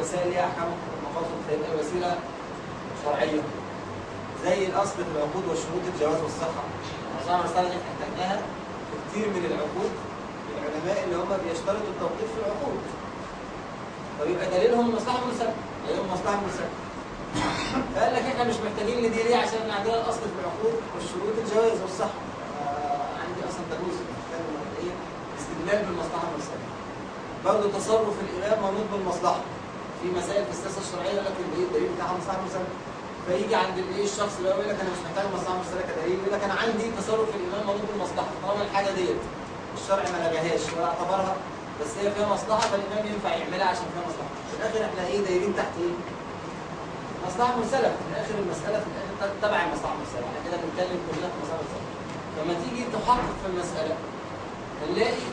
الوسائل أحكام المقاصد فيبقى الوسيلة شرعية. زي الأصل في العقود والشروط الجواز والصحة. عشان المسألة دي احتاجناها في كتير من العقود. العلماء اللي هم بيشترطوا التوقيت في العقود. فبيبقى دليلهم المصلحة المرسلة دليلهم المصلحة المرسلة فقال لك إحنا مش محتاجين لدي ليه؟ عشان عندنا الأصل في العقود والشروط الجواز والصحة. عندي أصلا تجوز استدلال بالمصلحة المرسلة برضه تصرف الإمام منوط بالمصلحة. في مسائل في السياسة الشرعية لكن إيه الدليل بتاعها مصلحة مرسلة فيجي عند الايه الشخص اللي هو يقول لك أنا مش محتاج مصلحة مرسلة كدليل يقول لك أنا عندي تصرف الإمام منوط بالمصلحة طالما الحاجة ديت الشرع ما لغاهاش ولا اعتبرها بس هي فيها مصلحة فالإمام ينفع يعملها عشان فيها مصلحة. في الآخر إحنا إيه دايرين تحت إيه؟ مصلحة مرسلة في الآخر المسألة في الآخر تبع المصلحة المرسلة إحنا كده بنتكلم كلنا في مصلحة مرسلة لما تيجي تحقق في المسألة هنلاقي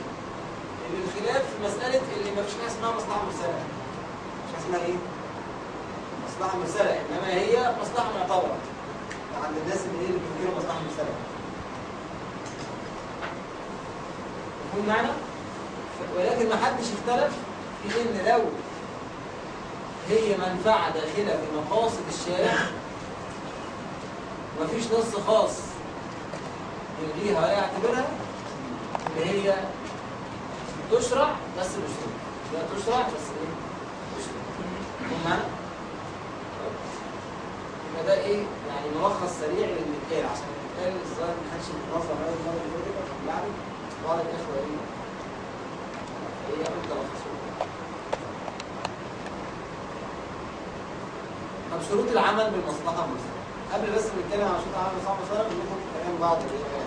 إن الخلاف في مسألة اللي ما فيش حاجة اسمها مش حاجة اسمها إيه؟ مصلحة مرسلة. إنما هي مصلحة معتبرة. عند الناس اللي إيه اللي بيفكروا مصلحة مرسلة. مفهوم معنى؟ ولكن ما حدش اختلف في إن لو هي منفعة داخلة في مقاصد الشارع ومفيش نص خاص يلغيها ولا يعتبرها اللي هي تشرع بس بشروط لا تشرع بس إيه؟ معنا يبقى ده إيه؟ يعني ملخص سريع للي اتقال عشان اتقال الظاهر ما كانش منظم قوي المره اللي فاتت عشان يعني بعض الإخوة إيه؟ إيه تلخصوا طب شروط العمل بالمصلحه المرسله قبل بس نتكلم عن شروط العمل بالمصلحه المرسله ناخد كلام بعض الايه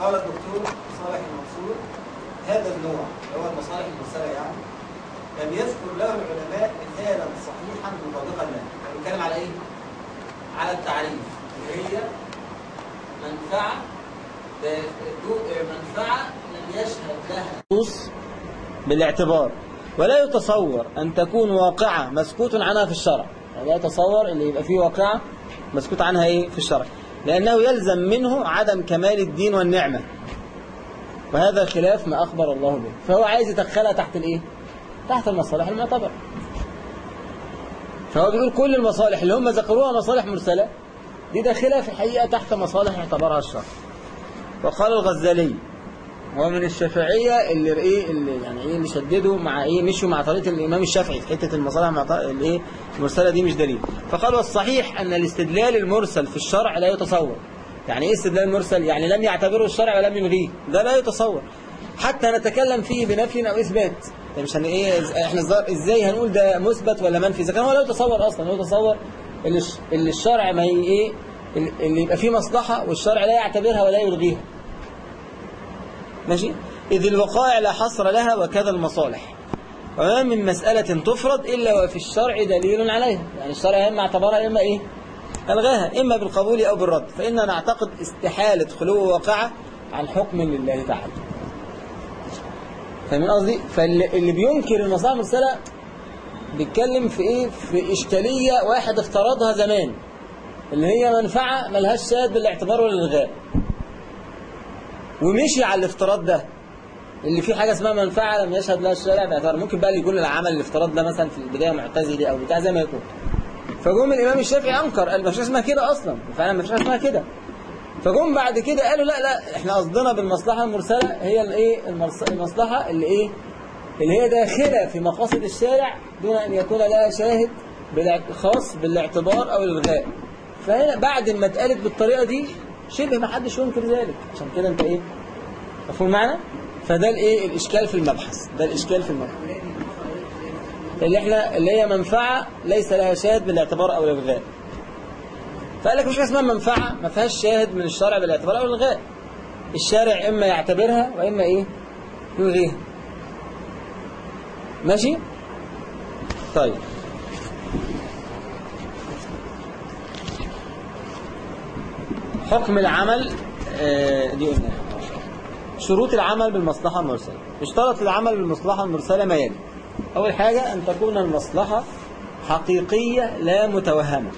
قال الدكتور صالح المنصور هذا النوع اللي هو المصالح المرسلة يعني لم يذكر له العلماء مثالا صحيحا مطابقا له. بنتكلم على إيه؟ على التعريف. اللي هي منفعة منفعة لم يشهد لها. بالاعتبار. ولا يتصور أن تكون واقعة مسكوت عنها في الشرع. يعني لا يتصور إن يبقى في واقعة مسكوت عنها إيه؟ في الشرع. لأنه يلزم منه عدم كمال الدين والنعمة. وهذا خلاف ما أخبر الله به. فهو عايز يدخلها تحت الإيه؟ تحت المصالح المعتبرة. فهو بيقول كل المصالح اللي هم ذكروها مصالح مرسلة دي داخلة في الحقيقة تحت مصالح اعتبرها الشرع. وقال الغزالي هو من الشافعية اللي إيه اللي يعني إيه اللي شددوا مع إيه مشوا مع طريقة الإمام الشافعي في حتة المصالح الايه المرسلة دي مش دليل. فقال والصحيح أن الاستدلال المرسل في الشرع لا يتصور. يعني إيه استدلال مرسل؟ يعني لم يعتبره الشرع ولم يلغيه ده لا يتصور. حتى نتكلم فيه بنفي أو إثبات. يعني مش هن إيه إحنا إزاي هنقول ده مثبت ولا منفي؟ إذا كان هو لا يتصور أصلا هو يتصور اللي, اللي الشرع ما إيه اللي يبقى فيه مصلحة والشرع لا يعتبرها ولا يلغيها. ماشي؟ إذ الوقائع لا حصر لها وكذا المصالح. وما من مسألة تفرض إلا وفي الشرع دليل عليها. يعني الشرع إما اعتبرها إما إيه؟ ألغاها. إما بالقبول أو بالرد. فإننا نعتقد استحالة خلو واقعة عن حكم لله تعالى. فاهمين قصدي؟ فاللي بينكر المصالح المرسلة بيتكلم في إيه؟ في إشكالية واحد افترضها زمان. اللي هي منفعة ملهاش شاهد بالاعتبار ولا الالغاء ومشي على الافتراض ده. اللي فيه حاجة اسمها منفعة لم يشهد لها الشارع باعتبار. ممكن بقى اللي يقول العمل الافتراض ده مثلا في البداية معتزلي أو بتاع زي ما يكون فجم الإمام الشافعي أنكر. قال ما فيش اسمها كده أصلا. فعلا ما فيش اسمها كده. فجم بعد كده قالوا لا لا إحنا قصدنا بالمصلحة المرسلة هي الإيه؟ المصلحة اللي إيه؟ اللي هي داخلة في مقاصد الشارع دون أن يكون لها شاهد خاص بالاعتبار أو الالغاء فهنا بعد ما اتقالت بالطريقة دي شبه ما حدش ينكر ذلك. عشان كده أنت إيه؟ مفهوم معنا فده الإيه؟ الإشكال في المبحث. ده الإشكال في المبحث. اللي إحنا اللي هي منفعة ليس لها شاهد بالاعتبار أو الالغاء فقال لك مش اسمها منفعة ما فيهاش شاهد من الشرع بالاعتبار أو الالغاء الشارع إما يعتبرها وإما إيه؟ يلغيها. ماشي؟ طيب. حكم العمل آه دي قلنا. شروط العمل بالمصلحة المرسلة. اشترط العمل بالمصلحة المرسلة ما يلي؟ أول حاجة أن تكون المصلحة حقيقية لا متوهمة.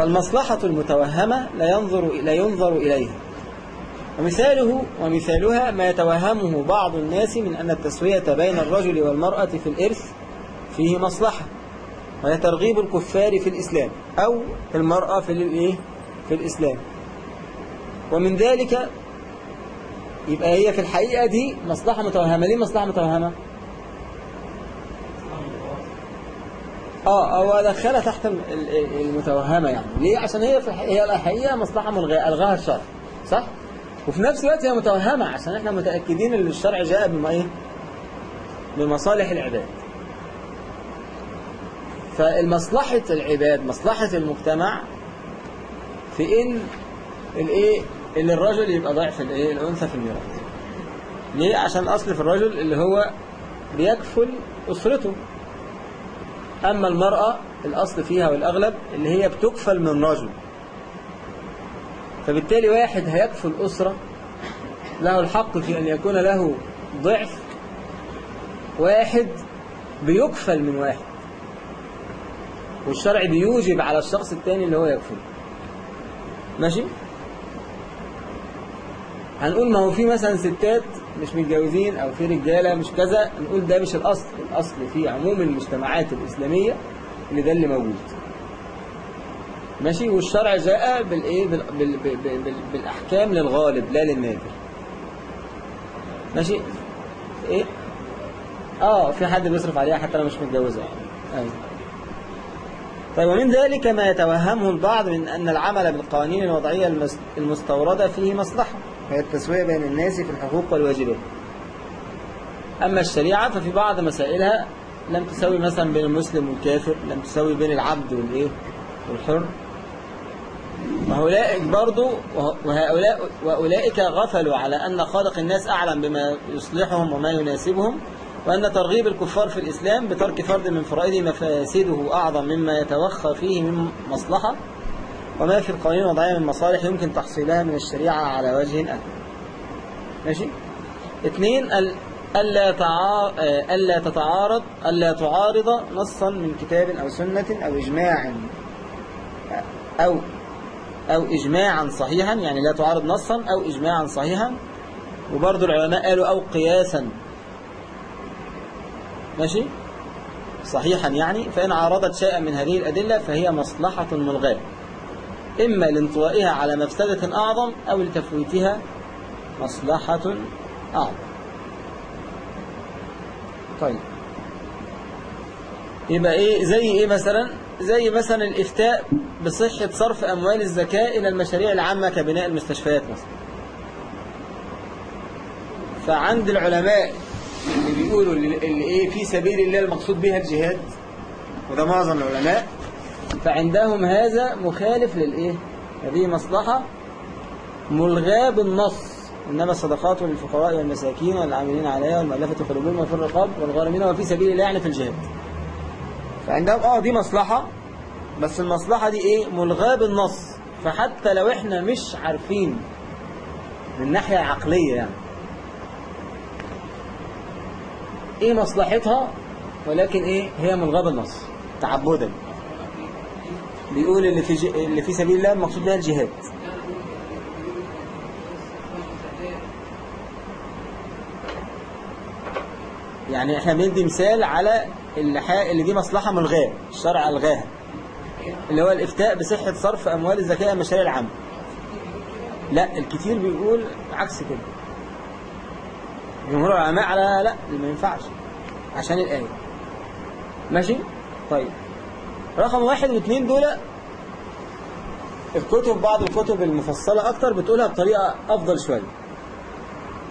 فالمصلحة المتوهمة لا ينظر لا ينظر إليها. ومثاله ومثالها ما يتوهمه بعض الناس من أن التسوية بين الرجل والمرأة في الإرث فيه مصلحة وهي ترغيب الكفار في الإسلام أو المرأة في الإيه في الإسلام. ومن ذلك يبقى هي في الحقيقة دي مصلحة متوهمة. ليه مصلحة متوهمة؟ آه هو دخلها تحت المتوهمة يعني. ليه؟ عشان هي في هي الحقيقة مصلحة ملغاة ألغاها الشرع صح؟ وفي نفس الوقت هي متوهمة عشان إحنا متأكدين إن الشرع جاء بما إيه؟ بمصالح العباد. فالمصلحة العباد مصلحة المجتمع في إن الإيه؟ إن الرجل يبقى ضعف الإيه؟ الأنثى في الميراث. ليه؟ عشان اصل في الرجل اللي هو بيكفل أسرته. أما المرأة الأصل فيها والأغلب اللي هي بتكفل من رجل. فبالتالي واحد هيكفل أسرة له الحق في أن يكون له ضعف. واحد بيكفل من واحد. والشرع بيوجب على الشخص الثاني اللي هو يكفل. ماشي؟ هنقول ما هو في مثلا ستات مش متجوزين أو في رجالة مش كذا نقول ده مش الأصل. الأصل في عموم المجتمعات الإسلامية اللي ده اللي موجود. ماشي؟ والشرع جاء بالايه بال... بال... بال... بالأحكام للغالب لا للنادر. ماشي؟ إيه؟ آه في حد بيصرف عليها حتى لو مش متجوزة. يعني طيب ومن ذلك ما يتوهمه البعض من أن العمل بالقوانين الوضعية المستوردة فيه مصلحة. وهي التسوية بين الناس في الحقوق والواجبات. أما الشريعة ففي بعض مسائلها لم تسوي مثلا بين المسلم والكافر لم تسوي بين العبد والإيه؟ والحر. وهؤلاء برضو وهؤلاء وأولئك غفلوا على أن خالق الناس أعلم بما يصلحهم وما يناسبهم وأن ترغيب الكفار في الإسلام بترك فرد من فرائده مفاسده أعظم مما يتوخى فيه من مصلحة. وما في القوانين الوضعية من مصالح يمكن تحصيلها من الشريعة على وجه أكبر ماشي؟ اثنين ألا, تعار... ألا تتعارض ألا تعارض نصا من كتاب أو سنة أو إجماع أو أو إجماعا صحيحا يعني لا تعارض نصا أو إجماعا صحيحا. وبرضو العلماء قالوا أو قياسا. ماشي؟ صحيحا يعني فإن عارضت شيئا من هذه الأدلة فهي مصلحة ملغاة. إما لانطوائها على مفسدة أعظم أو لتفويتها مصلحة أعظم. طيب. يبقى إيه؟ زي إيه مثلا؟ زي مثلا الإفتاء بصحة صرف أموال الزكاة إلى المشاريع العامة كبناء المستشفيات مثلا. فعند العلماء اللي بيقولوا اللي إيه؟ في سبيل الله المقصود بها الجهاد وده معظم العلماء فعندهم هذا مخالف للإيه؟ هذه مصلحة ملغاة بالنص. إنما الصدقات للفقراء والمساكين والعاملين عليها والمؤلفة قلوبهم وفي الرقاب والغارمين وفي سبيل الله يعني في الجهاد. فعندهم آه دي مصلحة بس المصلحة دي إيه؟ ملغاة بالنص. فحتى لو إحنا مش عارفين من ناحية عقلية يعني إيه مصلحتها ولكن إيه؟ هي ملغاة بالنص. تعبدا. بيقول اللي في ج... اللي في سبيل الله المقصود بها الجهاد. يعني إحنا بندي مثال على اللي, ح... اللي دي مصلحة ملغاة الشرع ألغاها. اللي هو الإفتاء بصحة صرف أموال الزكاة المشاريع العامة لا الكثير بيقول عكس كده. جمهور العلماء على لا ما ينفعش. عشان الآية. ماشي؟ طيب. رقم واحد واثنين دول الكتب بعض الكتب المفصلة أكتر بتقولها بطريقة أفضل شوية.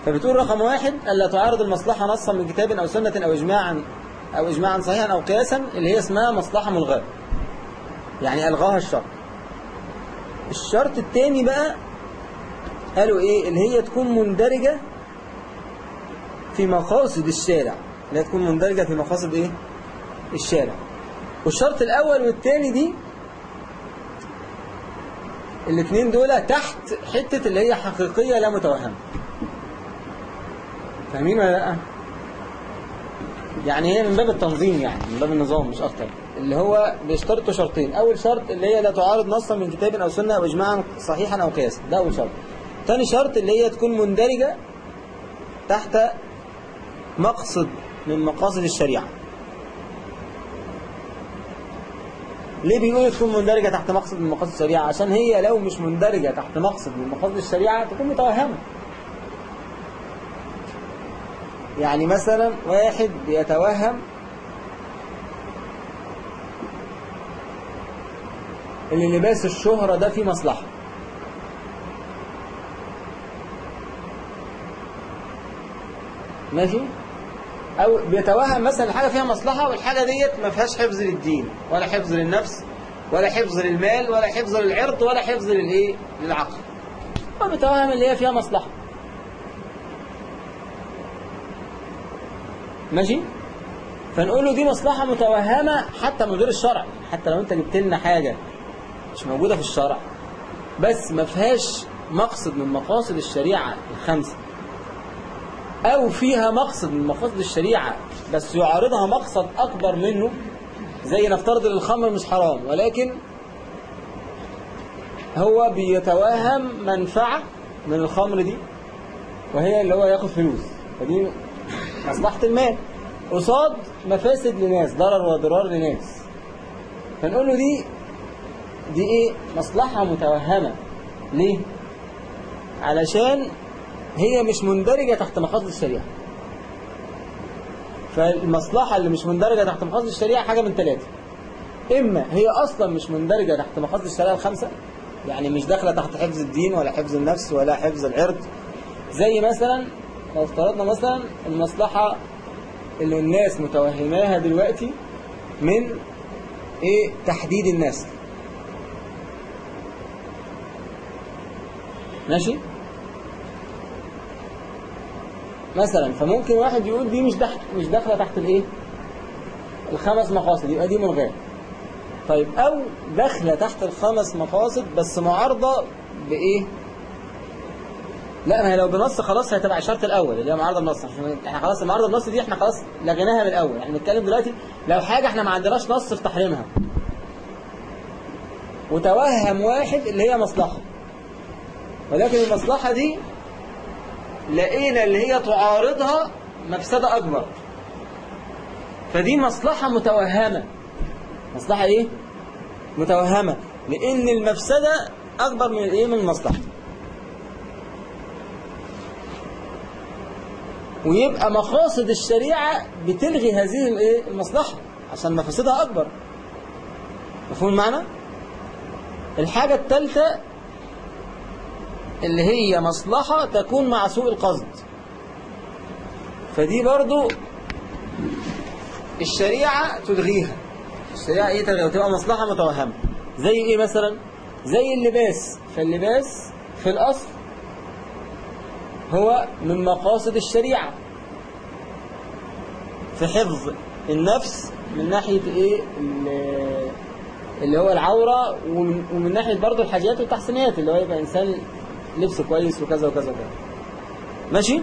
فبتقول رقم واحد ألا تعارض المصلحة نصا من كتاب أو سنة أو إجماعا أو إجماعا صحيحا أو قياسا اللي هي اسمها مصلحة ملغاة يعني ألغاها الشرط. الشرط الثاني بقى قالوا إيه؟ اللي هي تكون مندرجة في مقاصد الشارع. لا تكون مندرجة في مقاصد إيه؟ الشارع. والشرط الأول والثاني دي الاثنين دول تحت حتة اللي هي حقيقية لا متوهمة فاهمين ولا لأ؟ يعني هي من باب التنظيم يعني من باب النظام مش أكتر. اللي هو بيشترطوا شرطين. أول شرط اللي هي لا تعارض نصا من كتاب أو سنة أو اجماعا صحيحا أو قياسا. ده أول شرط. تاني شرط اللي هي تكون مندرجة تحت مقصد من مقاصد الشريعة. ليه بيقول تكون مندرجة تحت مقصد من مقاصد الشريعة؟ عشان هي لو مش مندرجة تحت مقصد من مقاصد الشريعة تكون متوهمة. يعني مثلا واحد بيتوهم إن لباس الشهرة ده فيه مصلحة. ماشي؟ أو بيتوهم مثلا حاجة فيها مصلحة والحاجة ديت ما فيهاش حفظ للدين ولا حفظ للنفس ولا حفظ للمال ولا حفظ للعرض ولا حفظ للإيه؟ للعقل. هو بيتوهم اللي هي فيها مصلحة. ماشي؟ فنقول له دي مصلحة متوهمة حتى من غير الشرع. حتى لو أنت جبت لنا حاجة مش موجودة في الشرع. بس ما فيهاش مقصد من مقاصد الشريعة الخمسة. أو فيها مقصد من مقاصد الشريعة بس يعارضها مقصد أكبر منه زي نفترض إن الخمر مش حرام ولكن هو بيتوهم منفعة من الخمر دي وهي اللي هو ياخد فلوس. فدي مصلحة المال. قصاد مفاسد لناس ضرر وضرار لناس. فنقول له دي دي إيه؟ مصلحة متوهمة. ليه؟ علشان هي مش مندرجة تحت مقاصد الشريعة. فالمصلحة اللي مش مندرجة تحت مقاصد الشريعة حاجة من ثلاثة إما هي أصلا مش مندرجة تحت مقاصد الشريعة الخمسة يعني مش داخلة تحت حفظ الدين ولا حفظ النفس ولا حفظ العرض. زي مثلا لو افترضنا مثلا المصلحة اللي الناس متوهماها دلوقتي من إيه؟ تحديد النسل ماشي؟ مثلا فممكن واحد يقول دي مش تحت مش داخلة تحت الإيه؟ الخمس مقاصد يبقى دي ملغاه طيب أو داخلة تحت الخمس مقاصد بس معارضة بإيه؟ لا ما هي لو بنص خلاص هتبقى الشرط الأول اللي هي معارضة بنص إحنا خلاص المعارضة بنص دي إحنا خلاص لغيناها من الأول. إحنا بنتكلم دلوقتي لو حاجة إحنا ما عندناش نص في تحريمها. وتوهم واحد اللي هي مصلحة. ولكن المصلحة دي لقينا اللي هي تعارضها مفسدة أكبر. فدي مصلحة متوهمة. مصلحة إيه؟ متوهمة. لأن المفسدة أكبر من الايه من المصلحة. ويبقى مقاصد الشريعة بتلغي هذه الايه المصلحة عشان مفاسدها أكبر. مفهوم المعنى؟ الحاجة الثالثة اللي هي مصلحة تكون مع سوء القصد. فدي برضو الشريعة تلغيها الشريعة إيه تلغيها وتبقى مصلحة متوهمة. زي إيه مثلا؟ زي اللباس. فاللباس في الأصل هو من مقاصد الشريعة. في حفظ النفس من ناحية إيه؟ اللي هو العورة ومن, ناحية برضو الحاجات والتحسينات اللي هو يبقى إنسان لبس كويس وكذا وكذا وكذا. ماشي؟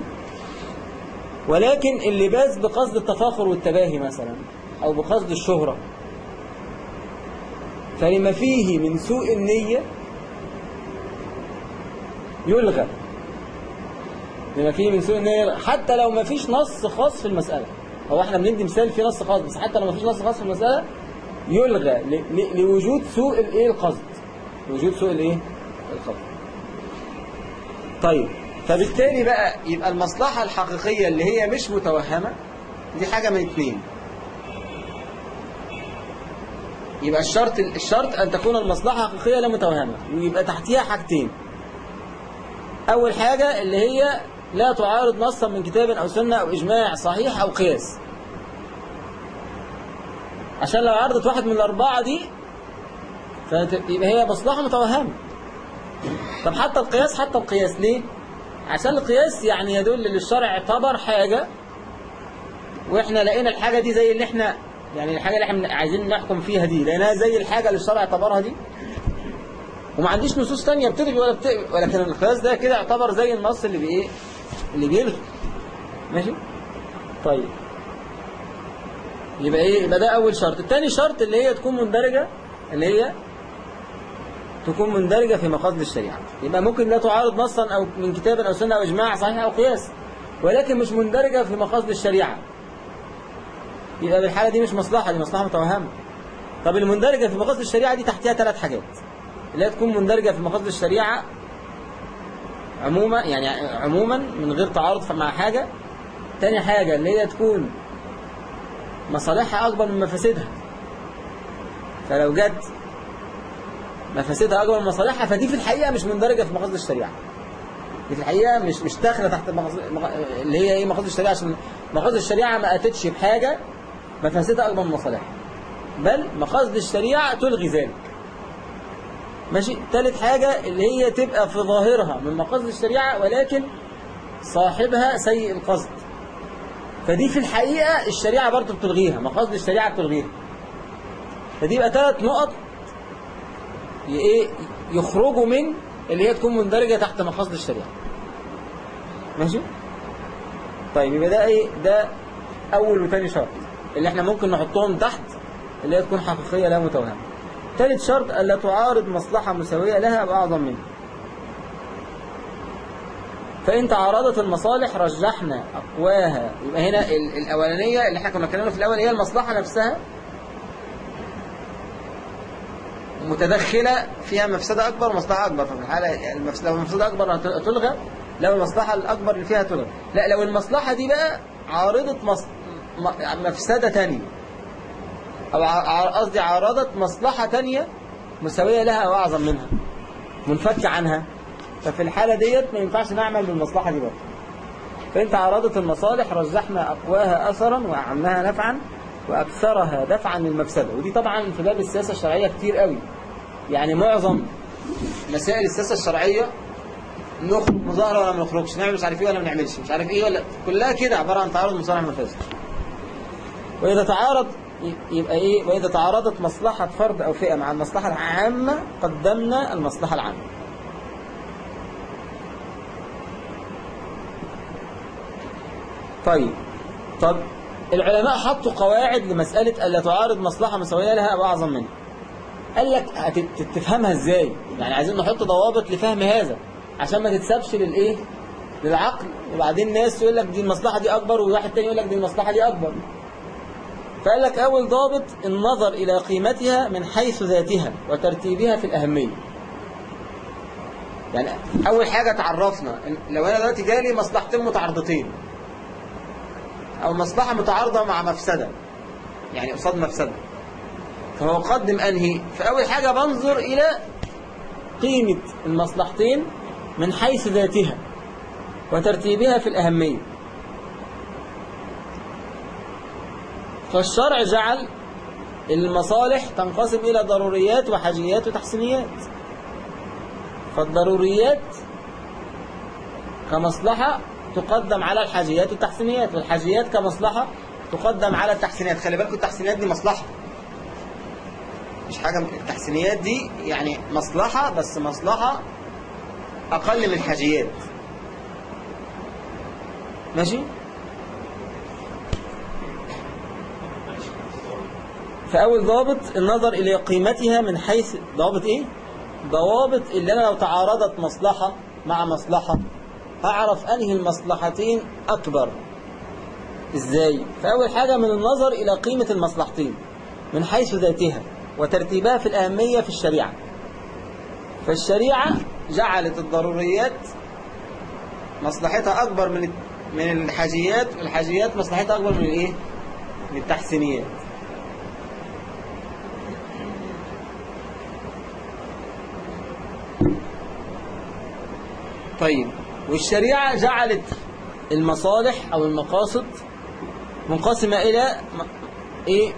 ولكن اللباس بقصد التفاخر والتباهي مثلا أو بقصد الشهرة. فلما فيه من سوء النية يلغى. لما فيه من سوء النية حتى لو ما فيش نص خاص في المسألة. هو إحنا بندي مثال في نص خاص بس حتى لو ما فيش نص خاص في المسألة يلغى لوجود سوء الإيه؟ القصد. لوجود سوء الإيه؟ القصد. طيب فبالتالي بقى يبقى المصلحة الحقيقية اللي هي مش متوهمة دي حاجة من اتنين. يبقى الشرط الشرط أن تكون المصلحة حقيقية لا متوهمة ويبقى تحتيها حاجتين. أول حاجة اللي هي لا تعارض نصا من كتاب أو سنة أو إجماع صحيح أو قياس. عشان لو عرضت واحد من الأربعة دي فيبقى هي مصلحة متوهمة. طب حتى القياس حتى القياس ليه؟ عشان القياس يعني يدل ان الشرع اعتبر حاجة وإحنا لقينا الحاجة دي زي اللي إحنا يعني الحاجة اللي إحنا عايزين نحكم فيها دي لقيناها زي الحاجة اللي الشرع اعتبرها دي. وما عنديش نصوص تانية بتلغي ولا بتلغي ولكن القياس ده كده يعتبر زي النص اللي بايه اللي بيلغي. ماشي؟ طيب. يبقى إيه؟ يبقى ده أول شرط. الثاني شرط اللي هي تكون مندرجة اللي هي تكون مندرجة في مقاصد الشريعة. يبقى ممكن لا تعارض نصا أو من كتاب أو سنة أو إجماع صحيح أو قياس ولكن مش مندرجة في مقاصد الشريعة. يبقى بالحالة دي مش مصلحة دي مصلحة متوهمة. طب المندرجة في مقاصد الشريعة دي تحتها ثلاث حاجات. هي تكون مندرجة في مقاصد الشريعة عموما يعني عموما من غير تعارض مع حاجة. تاني حاجة اللي هي تكون مصالحها أكبر من مفاسدها. فلو جت مفاسدها أكبر من مصالحها فدي في الحقيقة مش مندرجة في مقاصد الشريعة. دي في الحقيقة مش مش داخلة تحت مقاصد اللي هي إيه مقاصد الشريعة عشان مقاصد الشريعة ما أتتش بحاجة مفاسدها أكبر من مصالحها. بل مقاصد الشريعة تلغي ذلك. ماشي؟ ثالث حاجة اللي هي تبقى في ظاهرها من مقاصد الشريعة ولكن صاحبها سيء القصد. فدي في الحقيقة الشريعة برضه بتلغيها مقاصد الشريعة بتلغيها. فدي يبقى ثلاث نقط يخرجوا من اللي هي تكون مندرجة تحت مقاصد الشريعة. ماشي؟ طيب يبقى ده إيه؟ ده أول وثاني شرط اللي إحنا ممكن نحطهم تحت اللي هي تكون حقيقية لا متوهمة ثالث شرط ألا تعارض مصلحة مساوية لها بأعظم منها. فإن تعارضت المصالح رجحنا أقواها. يبقى هنا الأولانية اللي إحنا كنا اتكلمنا في الأول هي المصلحة نفسها. متدخلة فيها مفسدة أكبر ومصلحة أكبر. ففي الحالة المفسدة لو المفسدة أكبر تلغى؟ لو المصلحة الأكبر اللي فيها تلغى. لا لو المصلحة دي بقى عارضة مص... مفسدة تانية. أو قصدي عارضت مصلحة تانية مساوية لها أو أعظم منها. منفكة عنها. ففي الحالة ديت ما ينفعش نعمل بالمصلحة دي برضه. فإن تعارضت المصالح رجحنا أقواها أثرا وأعمها نفعا وأكثرها دفعا للمفسدة. ودي طبعا في باب السياسة الشرعية كتير قوي. يعني معظم مسائل السياسة الشرعية نخرج مظاهرة ولا ما نخرجش نعمل مش عارف إيه ولا ما نعملش مش عارف إيه ولا كلها كده عبارة عن تعارض مصالح ومفاسد وإذا تعارض يبقى إيه؟ وإذا تعارضت مصلحة فرد أو فئة مع المصلحة العامة قدمنا المصلحة العامة. طيب طب العلماء حطوا قواعد لمسألة ألا تعارض مصلحة مساوية لها أو أعظم منها. قال لك تفهمها إزاي؟ يعني عايزين نحط ضوابط لفهم هذا عشان ما تتسابش للايه للعقل. وبعدين ناس يقول لك دي المصلحة دي أكبر وواحد تاني يقول لك دي المصلحة دي أكبر. فقال لك أول ضابط النظر إلى قيمتها من حيث ذاتها وترتيبها في الأهمية. يعني أول حاجة تعرفنا لو أنا دلوقتي جالي مصلحتين متعارضتين أو مصلحة متعارضة مع مفسدة يعني قصاد مفسدة. فهو قدم أنهي فأول حاجة بنظر إلى قيمة المصلحتين من حيث ذاتها وترتيبها في الأهمية. فالشرع جعل المصالح تنقسم إلى ضروريات وحاجيات وتحسينيات. فالضروريات كمصلحة تقدم على الحاجيات والتحسينيات والحاجيات كمصلحة تقدم على التحسينيات. خلي بالكم التحسينيات دي مصلحة. مش حاجة التحسينيات دي يعني مصلحة بس مصلحة أقل من الحاجيات ماشي فأول ضابط النظر إلى قيمتها من حيث ضابط إيه؟ ضوابط اللي أنا لو تعارضت مصلحة مع مصلحة أعرف أنهي المصلحتين أكبر إزاي؟ فأول حاجة من النظر إلى قيمة المصلحتين من حيث ذاتها وترتيبها في الأهمية في الشريعة. فالشريعة جعلت الضروريات مصلحتها أكبر من من الحاجيات والحاجيات مصلحتها أكبر من الإيه؟ من التحسينيات. طيب والشريعة جعلت المصالح أو المقاصد منقسمة إلى إيه؟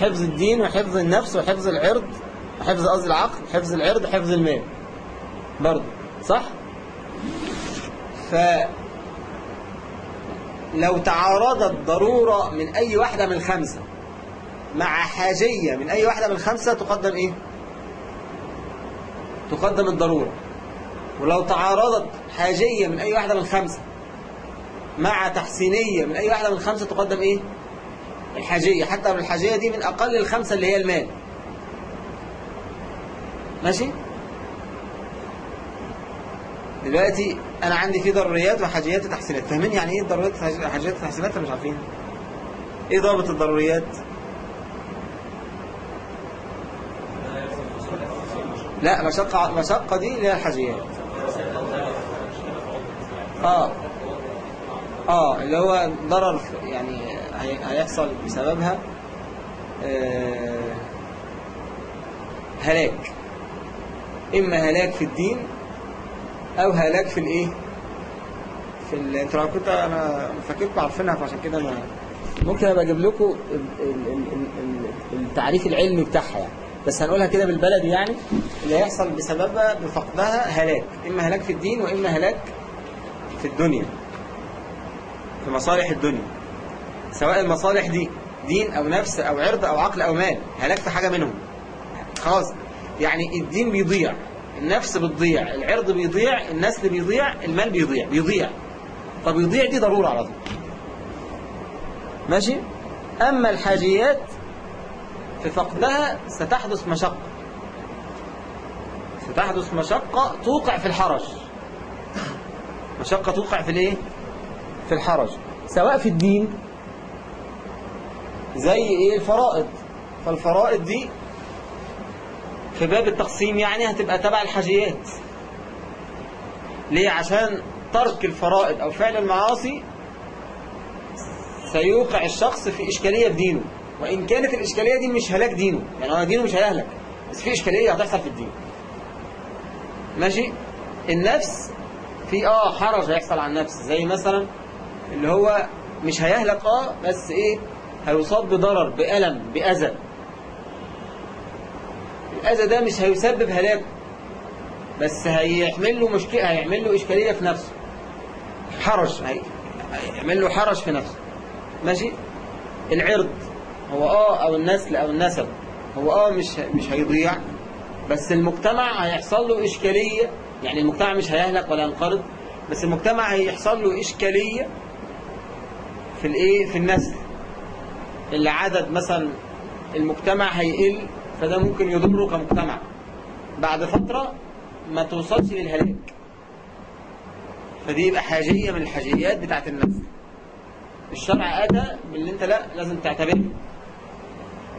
حفظ الدين وحفظ النفس وحفظ العرض حفظ قصدي العقل حفظ العرض حفظ المال. برضه. صح؟ ف لو تعارضت ضرورة من أي واحدة من الخمسة مع حاجية من أي واحدة من الخمسة تقدم إيه؟ تقدم الضرورة. ولو تعارضت حاجية من أي واحدة من الخمسة مع تحسينية من أي واحدة من الخمسة تقدم إيه؟ الحاجية حتى الحاجية دي من أقل الخمسة اللي هي المال. ماشي؟ دلوقتي أنا عندي في ضروريات وحاجيات وتحسينات فاهمين يعني إيه ضروريات وحاجيات وتحسينات ولا مش عارفين؟ إيه ضابط الضروريات؟ لا مشقة مشقة دي اللي هي الحاجيات آه. آه اللي هو ضرر يعني هيحصل بسببها آه، هلاك. إما هلاك في الدين أو هلاك في الإيه؟ في ال... أنتوا كنت أنا فاكركم عارفينها فعشان كده أنا ممكن أبقى أجيب لكم ال... ال... ال... ال... التعريف العلمي بتاعها يعني. بس هنقولها كده بالبلدي يعني اللي هيحصل بسببها بفقدها هلاك. إما هلاك في الدين وإما هلاك في الدنيا في مصالح الدنيا. سواء المصالح دي دين أو نفس أو عرض أو عقل أو مال هلاك في حاجة منهم. خلاص. يعني الدين بيضيع النفس بتضيع العرض بيضيع النسل بيضيع المال بيضيع بيضيع. فبيضيع دي ضرورة على طول. ماشي؟ أما الحاجيات في فقدها ستحدث مشقة. ستحدث مشقة توقع في الحرج. مشقة توقع في الإيه؟ في الحرج. سواء في الدين زي إيه؟ الفرائض. فالفرائض دي في باب التقسيم يعني هتبقى تبع الحاجيات. ليه؟ عشان ترك الفرائض أو فعل المعاصي سيوقع الشخص في إشكالية في دينه. وإن كانت الإشكالية دي مش هلاك دينه. يعني هو دينه مش هيهلك بس في إشكالية هتحصل في الدين. ماشي؟ النفس في آه حرج هيحصل على النفس زي مثلا اللي هو مش هيهلك آه بس إيه؟ هيصاب بضرر بألم بأذى. الأذى ده مش هيسبب هلاك بس هيعمل له مشكلة هيعمل له إشكالية في نفسه. حرج هي- هيعمل له حرج في نفسه. ماشي؟ العرض. هو آه أو النسل أو النسب. هو آه مش مش هيضيع بس المجتمع هيحصل له إشكالية. يعني المجتمع مش هيهلك ولا ينقرض بس المجتمع هيحصل له إشكالية في الإيه؟ في النسل. اللي عدد مثلا المجتمع هيقل فده ممكن يضره كمجتمع. بعد فترة ما توصلش للهلاك. فدي يبقى حاجية من الحاجيات بتاعت النسل الشرع أتى باللي انت لا لازم تعتبره.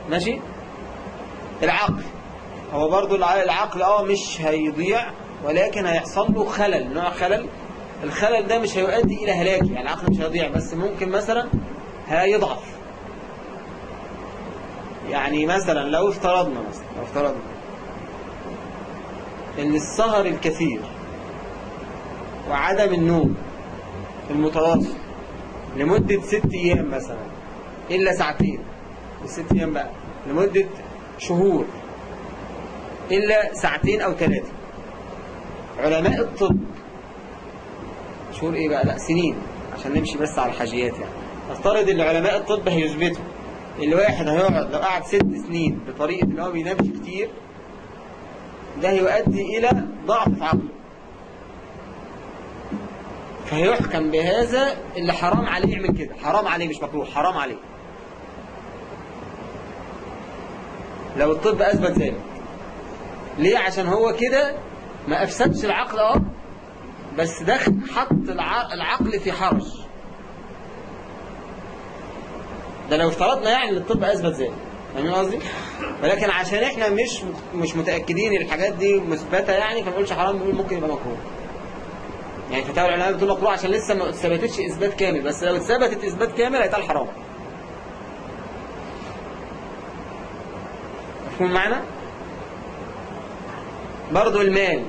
ماشي؟ العقل. هو برضو الع- العقل آه مش هيضيع ولكن هيحصل له خلل. نوع خلل؟ الخلل ده مش هيؤدي إلى هلاك يعني العقل مش هيضيع بس ممكن مثلا هيضعف. يعني مثلا لو افترضنا مثلا لو افترضنا إن السهر الكثير وعدم النوم المتواصل لمدة ست أيام مثلا إلا ساعتين الست أيام بقى لمدة شهور إلا ساعتين أو ثلاثة. علماء الطب شهور إيه بقى؟ لأ سنين عشان نمشي بس على الحاجيات يعني. نفترض إن علماء الطب هيثبتوا. الواحد هيقعد لو قعد ست سنين بطريقة إن هو بينامش كتير ده يؤدي إلى ضعف في عقله. فيحكم بهذا اللي حرام عليه يعمل كده. حرام عليه مش مكروه حرام عليه. لو الطب أثبت ذلك. ليه؟ عشان هو كده ما أفسدش العقل أه بس ده حط الع- العقل في حرج. ده لو افترضنا يعني إن الطب أثبت ذلك. فاهمين قصدي؟ ولكن عشان إحنا مش مش متأكدين الحاجات دي مثبتة يعني فما نقولش حرام نقول ممكن يبقى مكروه. يعني فتاوى العلماء بتقول مكروه عشان لسه ما ثبتتش إثبات كامل بس لو اتثبتت إثبات كامل هيتقال حرام. مفهوم معنا برضو المال.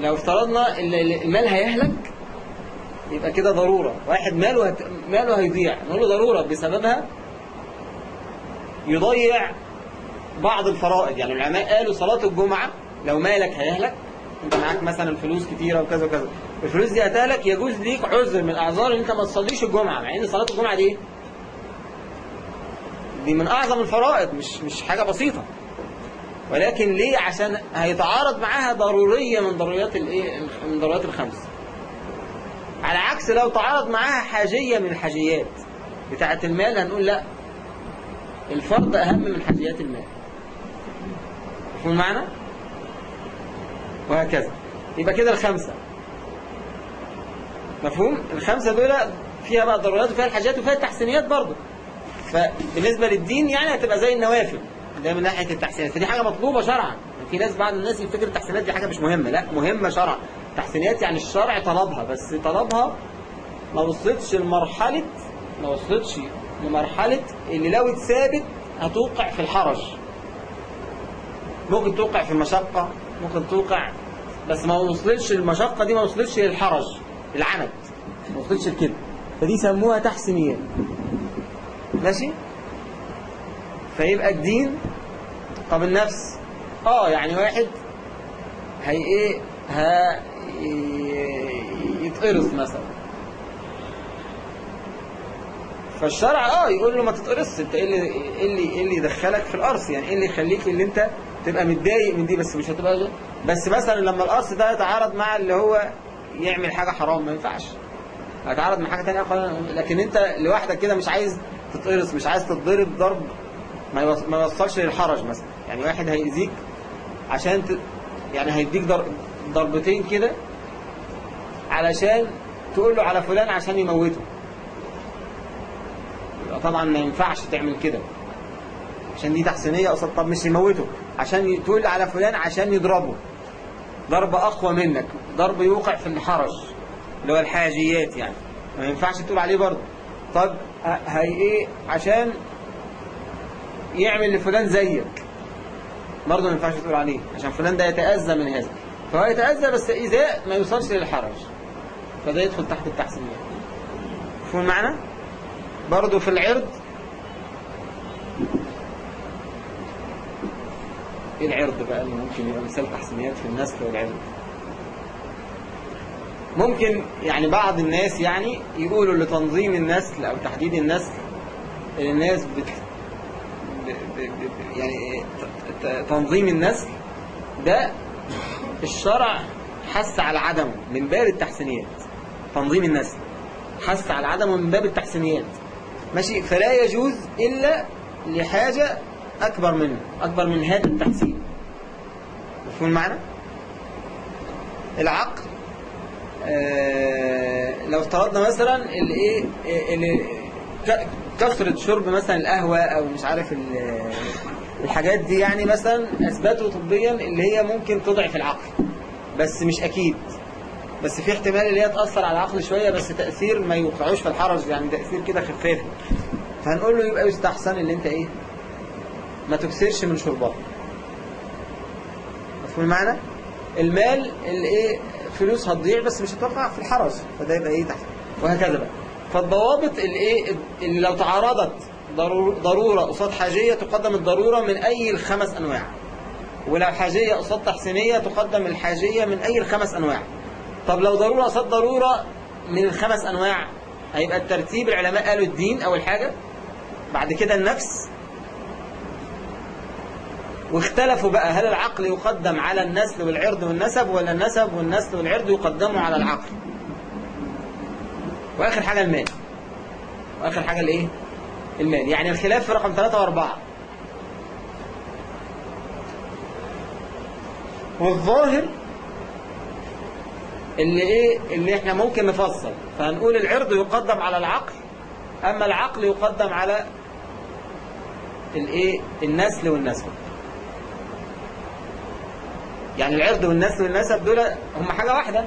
لو افترضنا ال- ال- المال هيهلك يبقى كده ضرورة. واحد ماله هت... ماله هيضيع؟ نقول له ضرورة. بسببها يضيع بعض الفرائض. يعني العلماء قالوا صلاة الجمعة لو مالك هيهلك. انت معاك مثلا فلوس كتيرة وكذا وكذا. الفلوس دي هتهلك. يجوز ليك عذر من الاعذار إن أنت ما تصليش الجمعة. مع إن صلاة الجمعة دي دي من أعظم الفرائض. مش مش حاجة بسيطة. ولكن ليه؟ عشان هيتعارض معاها ضرورية من ضروريات الايه من ضروريات الخمس. على عكس لو تعارض معاها حاجية من الحاجيات. بتاعة المال هنقول لا. الفرض أهم من حاجيات المال. مفهوم معنا وهكذا. يبقى كده الخمسة. مفهوم؟ الخمسة دول فيها بقى ضرورات وفيها الحاجات وفيها التحسينيات برضه. فبالنسبة للدين يعني هتبقى زي النوافل. ده من ناحية التحسينات فدي حاجة مطلوبة شرعا. في ناس بعض الناس يفتكر التحسينات دي حاجة مش مهمة. لا مهمة شرعا. تحسينات يعني الشرع طلبها بس طلبها ما وصلتش لمرحلة ما وصلتش لمرحلة اللي لو اتثابت هتوقع في الحرج. ممكن توقع في المشقة ممكن توقع بس ما وصلتش المشقة دي ما وصلتش للحرج العنت ما وصلتش لكده. فدي سموها تحسينيات. ماشي؟ فيبقى الدين طب النفس؟ آه يعني واحد هي إيه؟ يتقرص مثلا. فالشرع آه يقول له ما تتقرصش أنت إيه اللي إيه اللي اللي يدخلك في القرص؟ يعني إيه اللي يخليك اللي أنت تبقى متضايق من دي بس مش هتبقى بس مثلا لما القرص ده يتعارض مع اللي هو يعمل حاجة حرام ما ينفعش. هتعارض مع حاجة تانية لكن أنت لوحدك كده مش عايز تتقرص مش عايز تتضرب ضرب ما يوصلش للحرج مثلا. يعني واحد هيأذيك عشان ت... يعني هيديك ضر... ضربتين كده علشان تقول له على فلان عشان يموته. طبعا ما ينفعش تعمل كده. عشان دي تحسينية أصلا طب مش يموته. عشان تقول على فلان عشان يضربه. ضرب أقوى منك. ضرب يوقع في الحرج اللي هو الحاجيات يعني. ما ينفعش تقول عليه برضه. طب هي إيه؟ عشان يعمل لفلان زيك. برضه ما ينفعش تقول عليه عشان فلان ده يتأذى من هذا. فهو يتأذى بس إيذاء ما يوصلش للحرج. فده يدخل تحت التحسينيات مفهوم المعنى؟ برضه في العرض. إيه العرض بقى اللي ممكن يبقى مثال تحسينيات في النسل والعرض ممكن يعني بعض الناس يعني يقولوا لتنظيم النسل أو تحديد النسل الناس بت يعني تنظيم النسل ده الشرع حث على عدمه من باب التحسينيات. تنظيم النسل حث على عدمه من باب التحسينيات. ماشي؟ فلا يجوز إلا لحاجة أكبر منه أكبر من هذا التحسين. مفهوم المعنى؟ العقل آه لو افترضنا مثلا إيه اللي كثرة شرب مثلا القهوة أو مش عارف الحاجات دي يعني مثلا اثبتوا طبيا اللي هي ممكن تضعف العقل. بس مش أكيد. بس في احتمال اللي هي تأثر على العقل شوية بس تأثير ما يوقعوش في الحرج يعني تأثير كده خفاف. فهنقول له يبقى يستحسن اللي انت إيه ما تكسرش من شربها مفهوم المعنى المال اللي إيه فلوس هتضيع بس مش هتوقع في الحرج فده يبقى إيه تحت. وهكذا بقى. فالضوابط اللي إيه اللي لو تعارضت ضرورة قصاد حاجية تقدم الضرورة من أي الخمس أنواع. ولو حاجية قصاد تحسينية تقدم الحاجية من أي الخمس أنواع. طب لو ضرورة قصاد ضرورة من الخمس أنواع هيبقى الترتيب العلماء قالوا الدين أول حاجة بعد كده النفس. واختلفوا بقى هل العقل يقدم على النسل والعرض والنسب ولا النسب والنسل والعرض يقدموا على العقل؟ وآخر حاجة المال. وآخر حاجة الإيه؟ المال. يعني الخلاف في رقم 3 و4 والظاهر اللي إيه؟ اللي إحنا ممكن نفصل. فهنقول العرض يقدم على العقل أما العقل يقدم على الايه النسل والنسب. يعني العرض والنسل والنسب دول هم حاجة واحدة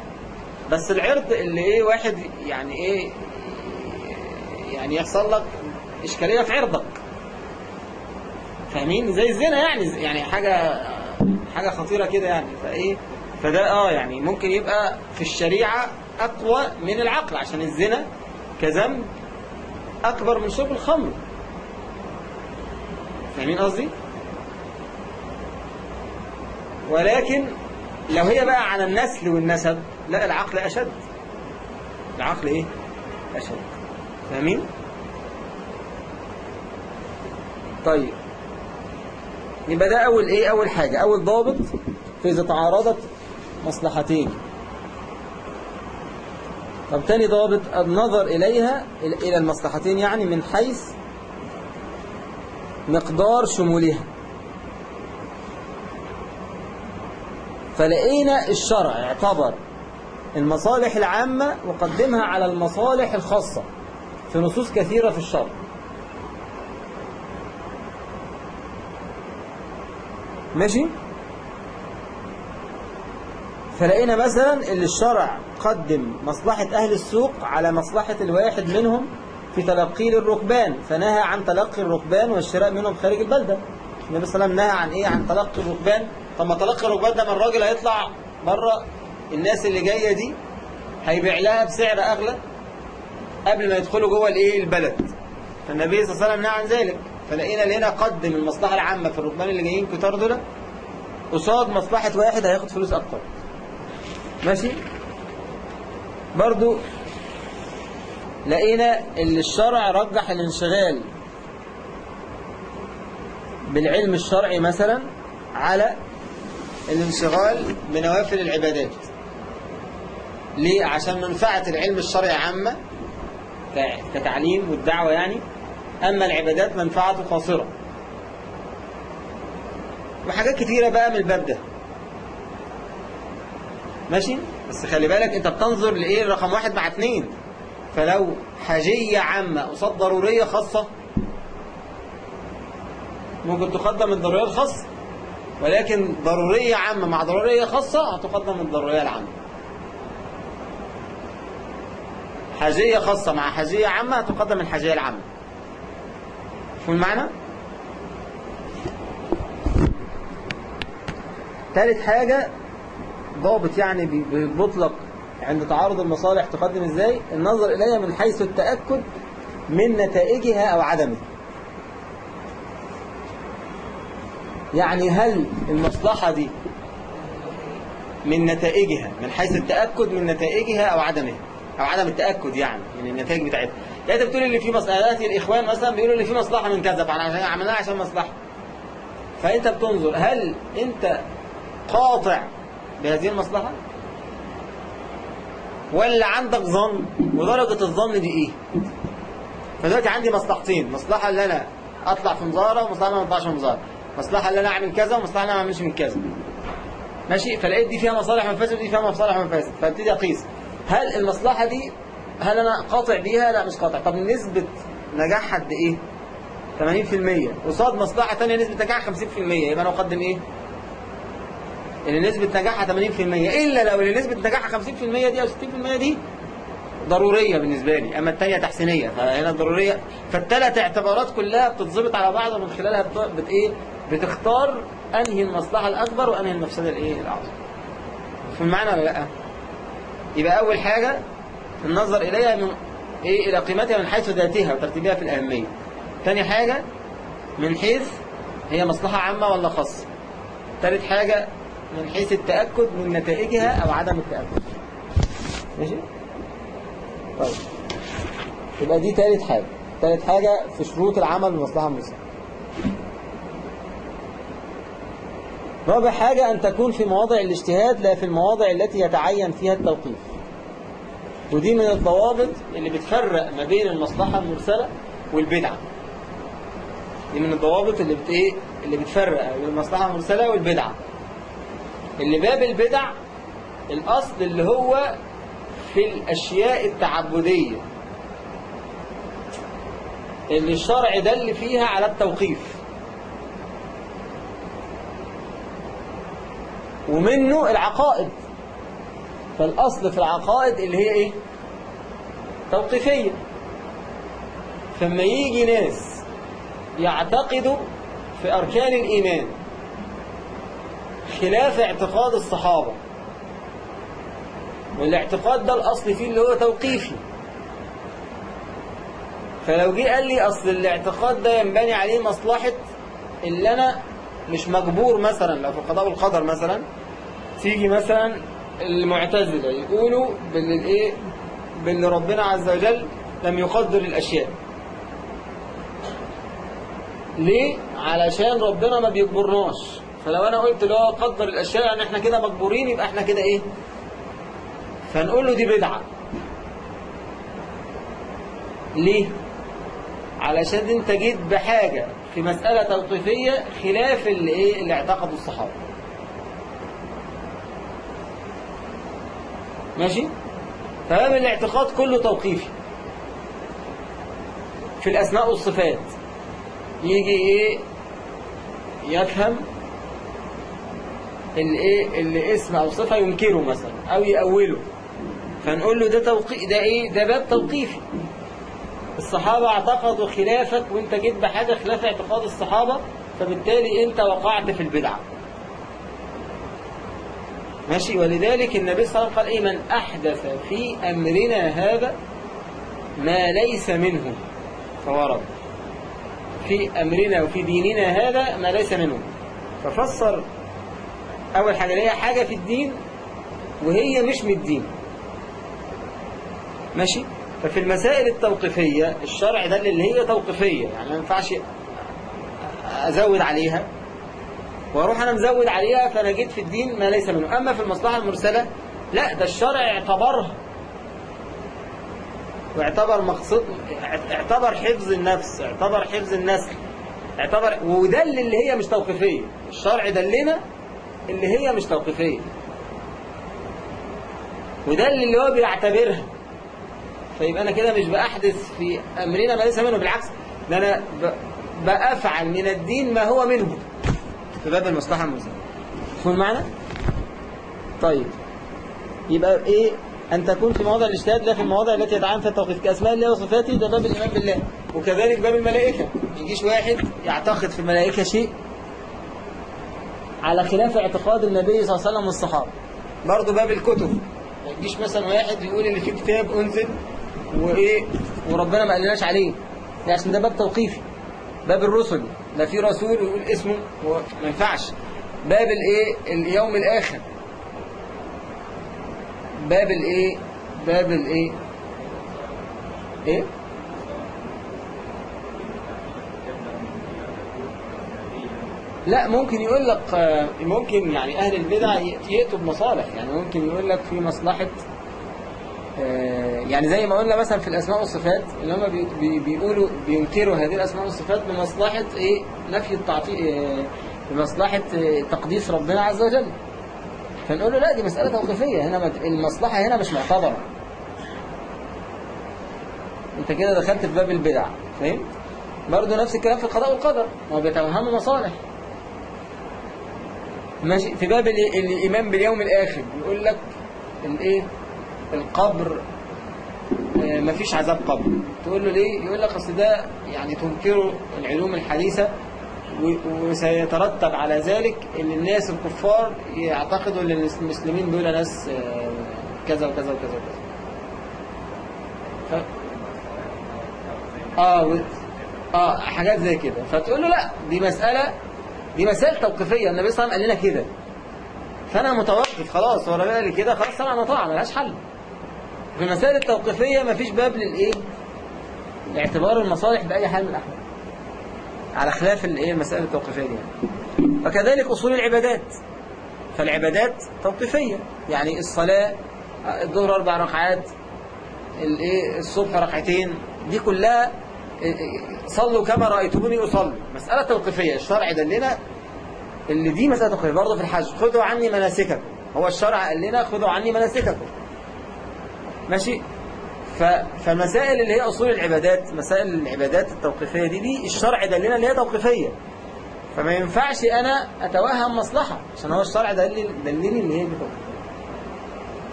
بس العرض اللي إيه؟ واحد يعني إيه؟ يعني يحصل لك إشكالية في عرضك. فاهمين؟ زي الزنا يعني يعني حاجة حاجة خطيرة كده يعني. فإيه؟ فده آه يعني ممكن يبقى في الشريعة أقوى من العقل عشان الزنا كذنب أكبر من شرب الخمر. فاهمين قصدي؟ ولكن لو هي بقى على النسل والنسب لا العقل أشد. العقل إيه؟ أشد. فاهمين؟ طيب. يبقى ده أول إيه؟ أول حاجة. أول ضابط في إذا تعارضت مصلحتين. طب تاني ضابط النظر إليها إلى المصلحتين يعني من حيث مقدار شمولها. فلقينا الشرع اعتبر المصالح العامة وقدمها على المصالح الخاصة في نصوص كثيرة في الشرع. ماشي؟ فلقينا مثلا اللي الشرع قدم مصلحة أهل السوق على مصلحة الواحد منهم في تلقي للركبان فنهى عن تلقي الركبان والشراء منهم خارج البلدة. النبي صلى الله عليه وسلم نهى عن إيه؟ عن تلقي الركبان. طب ما تلقي الركبان ده ما الراجل هيطلع بره الناس اللي جاية دي هيبيع لها بسعر أغلى قبل ما يدخلوا جوه الإيه؟ البلد. فالنبي صلى الله عليه وسلم نهى عن ذلك. فلقينا هنا قدم المصلحة العامة في الركبان اللي جايين كتار دول قصاد مصلحة واحد هياخد فلوس أكتر. ماشي؟ برضو لقينا اللي الشرع رجح الانشغال بالعلم الشرعي مثلا على الانشغال بنوافل العبادات. ليه؟ عشان منفعة العلم الشرعي عامة كتعليم والدعوة يعني أما العبادات منفعته قاصرة وحاجات كتيرة بقى من الباب ده. ماشي؟ بس خلي بالك انت بتنظر لإيه؟ رقم واحد مع اتنين. فلو حاجية عامة قصاد ضرورية خاصة ممكن تقدم الضرورية الخاصة ولكن ضرورية عامة مع ضرورية خاصة هتقدم الضرورية العامة. حاجية خاصة مع حاجية عامة هتقدم الحاجية العامة. فهم المعنى؟ ثالث حاجة ضابط يعني بيطلق عند تعارض المصالح تقدم إزاي؟ النظر إليها من حيث التأكد من نتائجها أو عدمها. يعني هل المصلحة دي من نتائجها من حيث التأكد من نتائجها أو عدمها؟ أو عدم التأكد يعني من النتائج بتاعتها. يعني أنت بتقول اللي في مصلحة الإخوان مثلا بيقولوا اللي في مصلحة من كذا فاحنا عملناها عشان مصلحة. فأنت بتنظر هل أنت قاطع بهذه المصلحة؟ ولا عندك ظن؟ ودرجة الظن دي إيه؟ فدلوقتي عندي مصلحتين. مصلحة اللي أنا أطلع في مظاهرة ومصلحة اللي ما أطلعش في مظاهرة. مصلحة اللي أنا أعمل كذا ومصلحة اللي أنا ما أعملش من كذا. ماشي؟ فلقيت دي فيها مصالح ومفاسد ودي فيها مصالح ومفاسد فابتدي أقيس. هل المصلحة دي هل أنا قاطع بيها؟ لا مش قاطع. طب نسبة نجاحها قد إيه؟ 80% قصاد مصلحة ثانية نسبة نجاحها 50% يبقى أنا أقدم إيه؟ اللي نسبة نجاحها 80% إلا لو اللي نسبة نجاحها 50% دي أو 60% دي ضرورية بالنسبة لي. أما التانية تحسينية. فهنا ضرورية. فالثلاث اعتبارات كلها بتتظبط على بعض ومن خلالها بت إيه؟ بتختار أنهي المصلحة الأكبر وأنهي المفسدة الإيه؟ الأعظم في المعنى ولا لأ؟ يبقى أول حاجة النظر إليها من إيه؟ إلى قيمتها من حيث ذاتها وترتيبها في الأهمية. ثاني حاجة من حيث هي مصلحة عامة ولا خاصة. ثالث حاجة من حيث التأكد من نتائجها أو عدم التأكد. ماشي؟ طيب. يبقى دي ثالث حاجة. ثالث حاجة في شروط العمل بمصلحة المسلم. رابع حاجة أن تكون في مواضع الاجتهاد لا في المواضع التي يتعين فيها التوقيف. ودي من الضوابط اللي بتفرق ما بين المصلحة المرسلة والبدعة. دي من الضوابط اللي بت إيه؟ اللي بتفرق بين المصلحة المرسلة والبدعة. اللي باب البدع الأصل اللي هو في الأشياء التعبدية. اللي الشرع دل فيها على التوقيف. ومنه العقائد. فالأصل في العقائد اللي هي إيه؟ توقيفية. فما يجي ناس يعتقدوا في أركان الإيمان خلاف اعتقاد الصحابة. والاعتقاد ده الأصل فيه اللي هو توقيفي. فلو جه قال لي أصل الاعتقاد ده ينبني عليه مصلحة اللي أنا مش مجبور مثلا لو في القضاء والقدر مثلا تيجي مثلا المعتزلة يقولوا بالإيه باللي ربنا عز وجل لم يقدر الأشياء. ليه؟ علشان ربنا ما بيجبرناش. فلو أنا قلت له قدر الأشياء يعني إحنا كده مجبورين يبقى إحنا كده إيه؟ فنقول له دي بدعة. ليه؟ علشان أنت جيت بحاجة في مسألة توقيفية خلاف اللي إيه؟ اللي اعتقدوا الصحابة. ماشي؟ فباب الاعتقاد كله توقيفي. في الأسماء والصفات. يجي إيه؟ يفهم الايه اللي اسم أو صفه ينكره مثلا أو يأوله. فنقول له ده توقي ده إيه ده باب توقيفي. الصحابة اعتقدوا خلافك وأنت جيت بحاجة خلاف اعتقاد الصحابة فبالتالي أنت وقعت في البدعة. ماشي؟ ولذلك النبي صلى الله عليه وسلم قال إيه؟ من أحدث في أمرنا هذا ما ليس منه. فهو رد. في أمرنا وفي ديننا هذا ما ليس منه. ففسر أول حاجة هي حاجة في الدين وهي مش من الدين. ماشي؟ ففي المسائل التوقيفية الشرع ده اللي هي توقيفية يعني ما ينفعش أزود عليها. وأروح أنا مزود عليها فأنا جيت في الدين ما ليس منه. أما في المصلحة المرسلة لا ده الشرع اعتبرها واعتبر مقصود اعتبر حفظ النفس اعتبر حفظ النسل اعتبر ودل اللي هي مش توقيفية. الشرع دلنا اللي هي مش توقيفية. وده اللي هو بيعتبرها. فيبقى أنا كده مش بأحدث في أمرنا ما ليس منه بالعكس ده أنا بأفعل من الدين ما هو منه. في باب المصلحة المسلمة تكون معنا؟ طيب. يبقى إيه؟ أن تكون في مواضع الاجتهاد لا في المواضع التي يتعامل فيها التوقيف. كأسماء الله وصفاته ده باب الإيمان بالله. وكذلك باب الملائكة. يجيش واحد يعتقد في الملائكة شيء على خلاف اعتقاد النبي صلى الله عليه وسلم والصحابة. برضه باب الكتب. ما يجيش مثلا واحد يقول إن في كتاب أنزل وإيه وربنا ما قالناش عليه. ده عشان ده باب توقيفي. باب الرسل. لا في رسول يقول اسمه ما ينفعش. باب الإيه؟ اليوم الآخر. باب الإيه؟ باب الإيه؟ إيه؟ لا ممكن يقول لك ممكن يعني أهل البدع يأتوا بمصالح يعني ممكن يقول لك في مصلحة يعني زي ما قلنا مثلا في الأسماء والصفات اللي هم بيقولوا بينكروا هذه الأسماء والصفات بمصلحة إيه؟ نفي التعطيل بمصلحة تقديس ربنا عز وجل. فنقول له لا دي مسألة توقيفية. هنا المصلحة هنا مش معتبرة. أنت كده دخلت في باب البدع فاهم؟ برضه نفس الكلام في القضاء والقدر ما بيتوهموا مصالح. ماشي في باب الإيمان باليوم الآخر يقول لك الإيه؟ القبر ما فيش عذاب قبر. تقول له ليه؟ يقول لك أصل ده يعني تنكره العلوم الحديثة وسيترتب على ذلك إن الناس الكفار يعتقدوا إن المسلمين دول ناس كذا وكذا وكذا وكذا. ف... آه و... آه حاجات زي كده. فتقول له لأ دي مسألة دي مسائل توقيفية. النبي صلى الله عليه وسلم قال لنا كده. فأنا متوقف. خلاص هو قال لي كده. خلاص سمع وطاعة ملهاش حل. في المسائل التوقيفية مفيش باب للإيه؟ لاعتبار المصالح بأي حال من الأحوال. على خلاف الإيه؟ المسائل التوقيفية دي يعني. فكذلك أصول العبادات. فالعبادات توقيفية. يعني الصلاة الظهر أربع ركعات الإيه؟ الصبح ركعتين. دي كلها صلوا كما رأيتموني أصلي. مسألة توقيفية الشرع دلنا اللي دي مسألة توقيفية برضه في الحج خذوا عني مناسككم. هو الشرع قال لنا خذوا عني مناسككم. ماشي؟ ف... فالمسائل اللي هي أصول العبادات مسائل العبادات التوقيفية دي دي الشرع دلنا اللي هي توقيفية. فما ينفعش أنا أتوهم مصلحة عشان هو الشرع دلني اللي هي توقيفية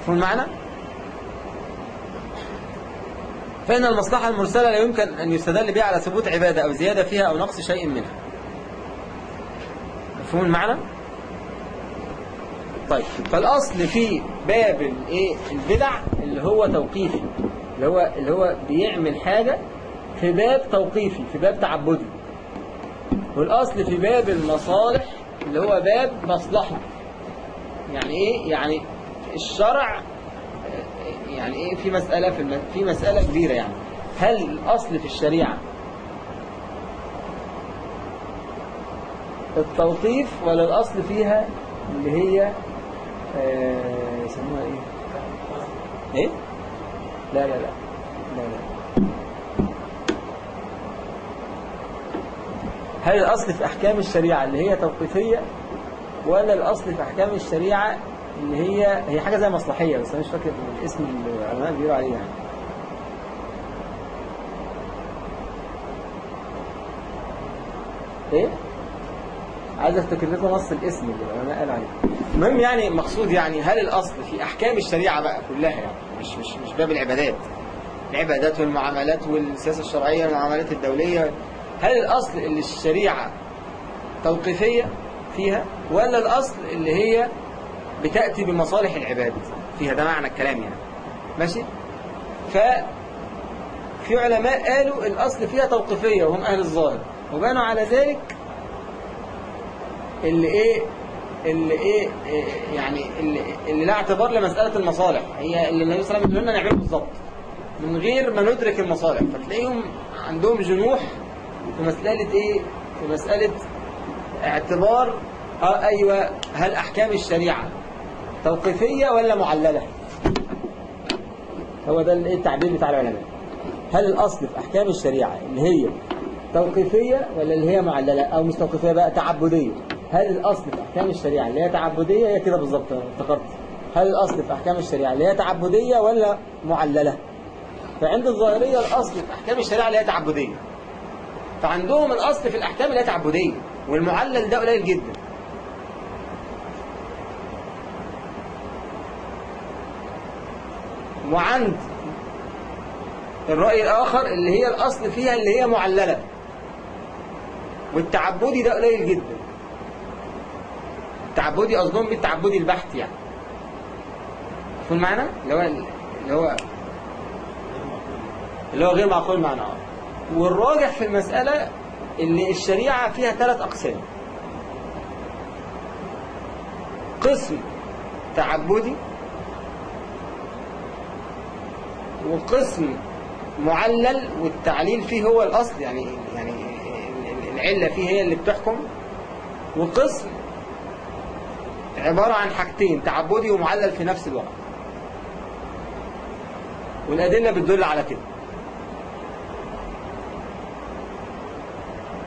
فهم المعنى؟ فإن المصلحة المرسلة لا يمكن أن يستدل بها على ثبوت عبادة أو زيادة فيها أو نقص شيء منها. مفهوم المعنى؟ طيب فالأصل في باب الايه البدع اللي هو توقيفي اللي هو اللي هو بيعمل حاجة في باب توقيفي في باب تعبدي. والأصل في باب المصالح اللي هو باب مصلحة. يعني إيه؟ يعني الشرع يعني إيه في مسألة في الم... في مسألة كبيرة يعني. هل الأصل في الشريعة التوقيف ولا الأصل فيها اللي هي آه، يسموها إيه؟ إيه؟ لا لا لا لا لا. هل الأصل في أحكام الشريعة اللي هي توقيفية ولا الأصل في أحكام الشريعة اللي هي هي حاجة زي مصلحية بس أنا مش فاكر الاسم اللي العلماء بيقولوا عليه يعني. إيه؟ عايز أفتكر لكم نص الاسم اللي العلماء قال عليه. المهم يعني مقصود يعني هل الأصل في أحكام الشريعة بقى كلها يعني؟ مش مش مش باب العبادات. العبادات والمعاملات والسياسة الشرعية والمعاملات الدولية. هل الأصل اللي الشريعة توقيفية فيها ولا الأصل اللي هي بتأتي بمصالح العباد. فيها ده معنى الكلام يعني. ماشي؟ ف في علماء قالوا الأصل فيها توقيفية وهم أهل الظاهر. وبنوا على ذلك اللي إيه اللي إيه إيه يعني اللي, اللي لا اعتبار لمسألة المصالح. هي اللي النبي صلى الله عليه وسلم نعمله بالظبط من غير ما ندرك المصالح. فتلاقيهم عندهم جنوح في مسألة إيه في مسألة اعتبار. آه أيوة هل أحكام الشريعة توقيفية ولا معللة؟ هو ده التعبير بتاع العلماء. هل الأصل في أحكام الشريعة اللي هي توقيفية ولا اللي هي معللة أو مش توقيفية بقى تعبدية؟ هل الأصل في أحكام الشريعة اللي هي تعبدية؟ هي كده بالظبط افتكرت. هل الأصل في أحكام الشريعة اللي هي تعبدية ولا معللة؟ فعند الظاهرية الأصل في أحكام الشريعة اللي هي تعبدية. فعندهم الأصل في الأحكام اللي هي تعبدية والمعلل ده قليل جدا. وعند الرأي الآخر اللي هي الأصل فيها اللي هي معللة. والتعبدي ده قليل جدا. التعبدي قصدهم بالتعبدي البحت يعني. مفهوم معنى اللي هو اللي هو اللي هو غير معقول معنى. والراجح في المسألة اللي الشريعة فيها ثلاث أقسام. قسم تعبدي وقسم معلل والتعليل فيه هو الأصل يعني يعني العلة فيه هي اللي بتحكم. وقسم عبارة عن حاجتين تعبدي ومعلل في نفس الوقت. والأدلة بتدل على كده.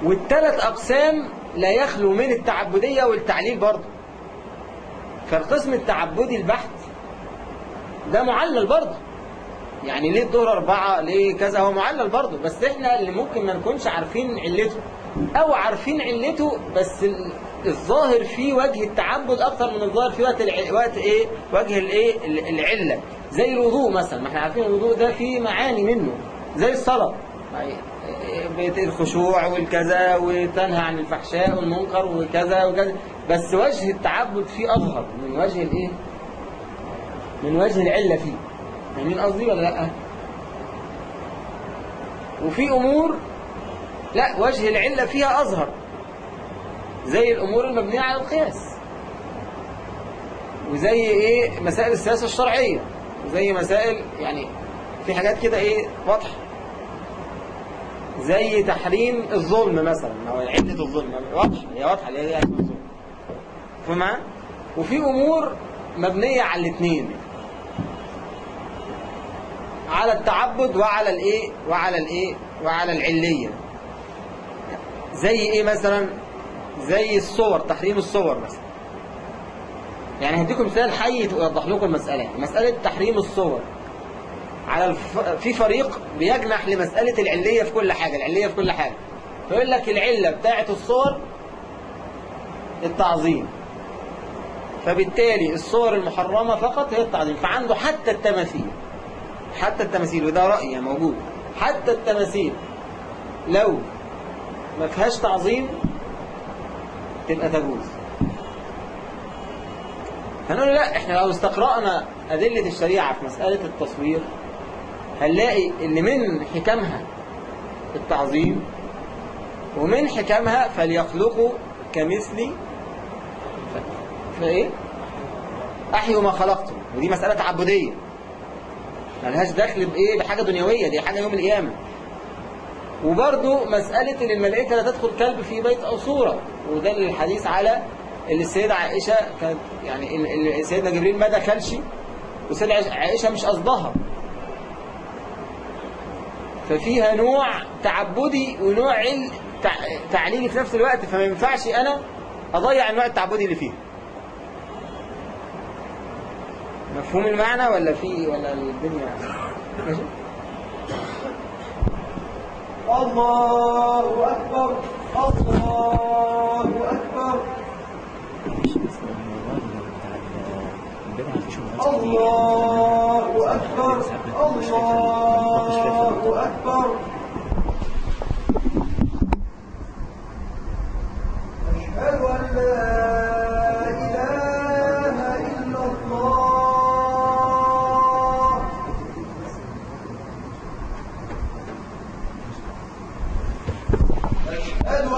والثلاث أقسام لا يخلو من التعبدية والتعليل برضه. فالقسم التعبدي البحت ده معلل برضه. يعني ليه الظهر أربعة؟ ليه كذا؟ هو معلل برضه بس إحنا اللي ممكن ما نكونش عارفين علته. أو عارفين علته بس الظاهر فيه وجه التعبد أكتر من الظاهر فيه وقت الع... وقت إيه؟ وجه الإيه العلة. زي الوضوء مثلا ما إحنا عارفين الوضوء ده فيه معاني منه. زي الصلاة. الخشوع والكذا وتنهى عن الفحشاء والمنكر وكذا وكذا. بس وجه التعبد فيه أظهر من وجه الإيه؟ من وجه العلة فيه. فاهمين قصدي ولا لأ؟ وفي أمور لا وجه العلة فيها أظهر. زي الأمور المبنية على القياس. وزي إيه؟ مسائل السياسة الشرعية. وزي مسائل يعني في حاجات كده إيه؟ واضحة. زي تحريم الظلم مثلا. أو عدة الظلم. واضحة. هي واضحة اللي هي الظلم. فما وفي أمور مبنية على الاثنين على التعبد وعلى الايه؟ وعلى الايه؟ وعلى العلية. زي إيه مثلا؟ زي الصور تحريم الصور مثلا. يعني هديكم مثال حي يوضح لكم المسألة. مسألة تحريم الصور. على الف... في فريق بيجنح لمسألة العلية في كل حاجة العلية في كل حاجة. فيقول لك العلة بتاعة الصور التعظيم. فبالتالي الصور المحرمة فقط هي التعظيم. فعنده حتى التماثيل. حتى التماثيل وده رأي موجود. حتى التماثيل لو ما فيهاش تعظيم تبقى تجوز. هنقول لا إحنا لو استقرأنا أدلة الشريعة في مسألة التصوير هنلاقي إن من حكمها التعظيم ومن حكمها فليخلقوا كمثلي فايه احيوا ما خلقتم. ودي مسألة تعبدية. ملهاش دخل بإيه؟ بحاجة دنيوية دي حاجة يوم القيامة. وبرضو مسألة إن الملائكة لا تدخل كلب في بيت أو صورة. وده الحديث على اللي السيدة عائشة كانت يعني اللي سيدنا جبريل ما دخلش والسيدة عائشة مش قصدها. ففيها نوع تعبدي ونوع عل... تعليلي في نفس الوقت. فما ينفعش أنا أضيع النوع التعبدي اللي فيها. مفهوم المعنى ولا في ولا الدنيا؟ الله أكبر الله أكبر. الله أكبر الله أكبر. أشهد أن لا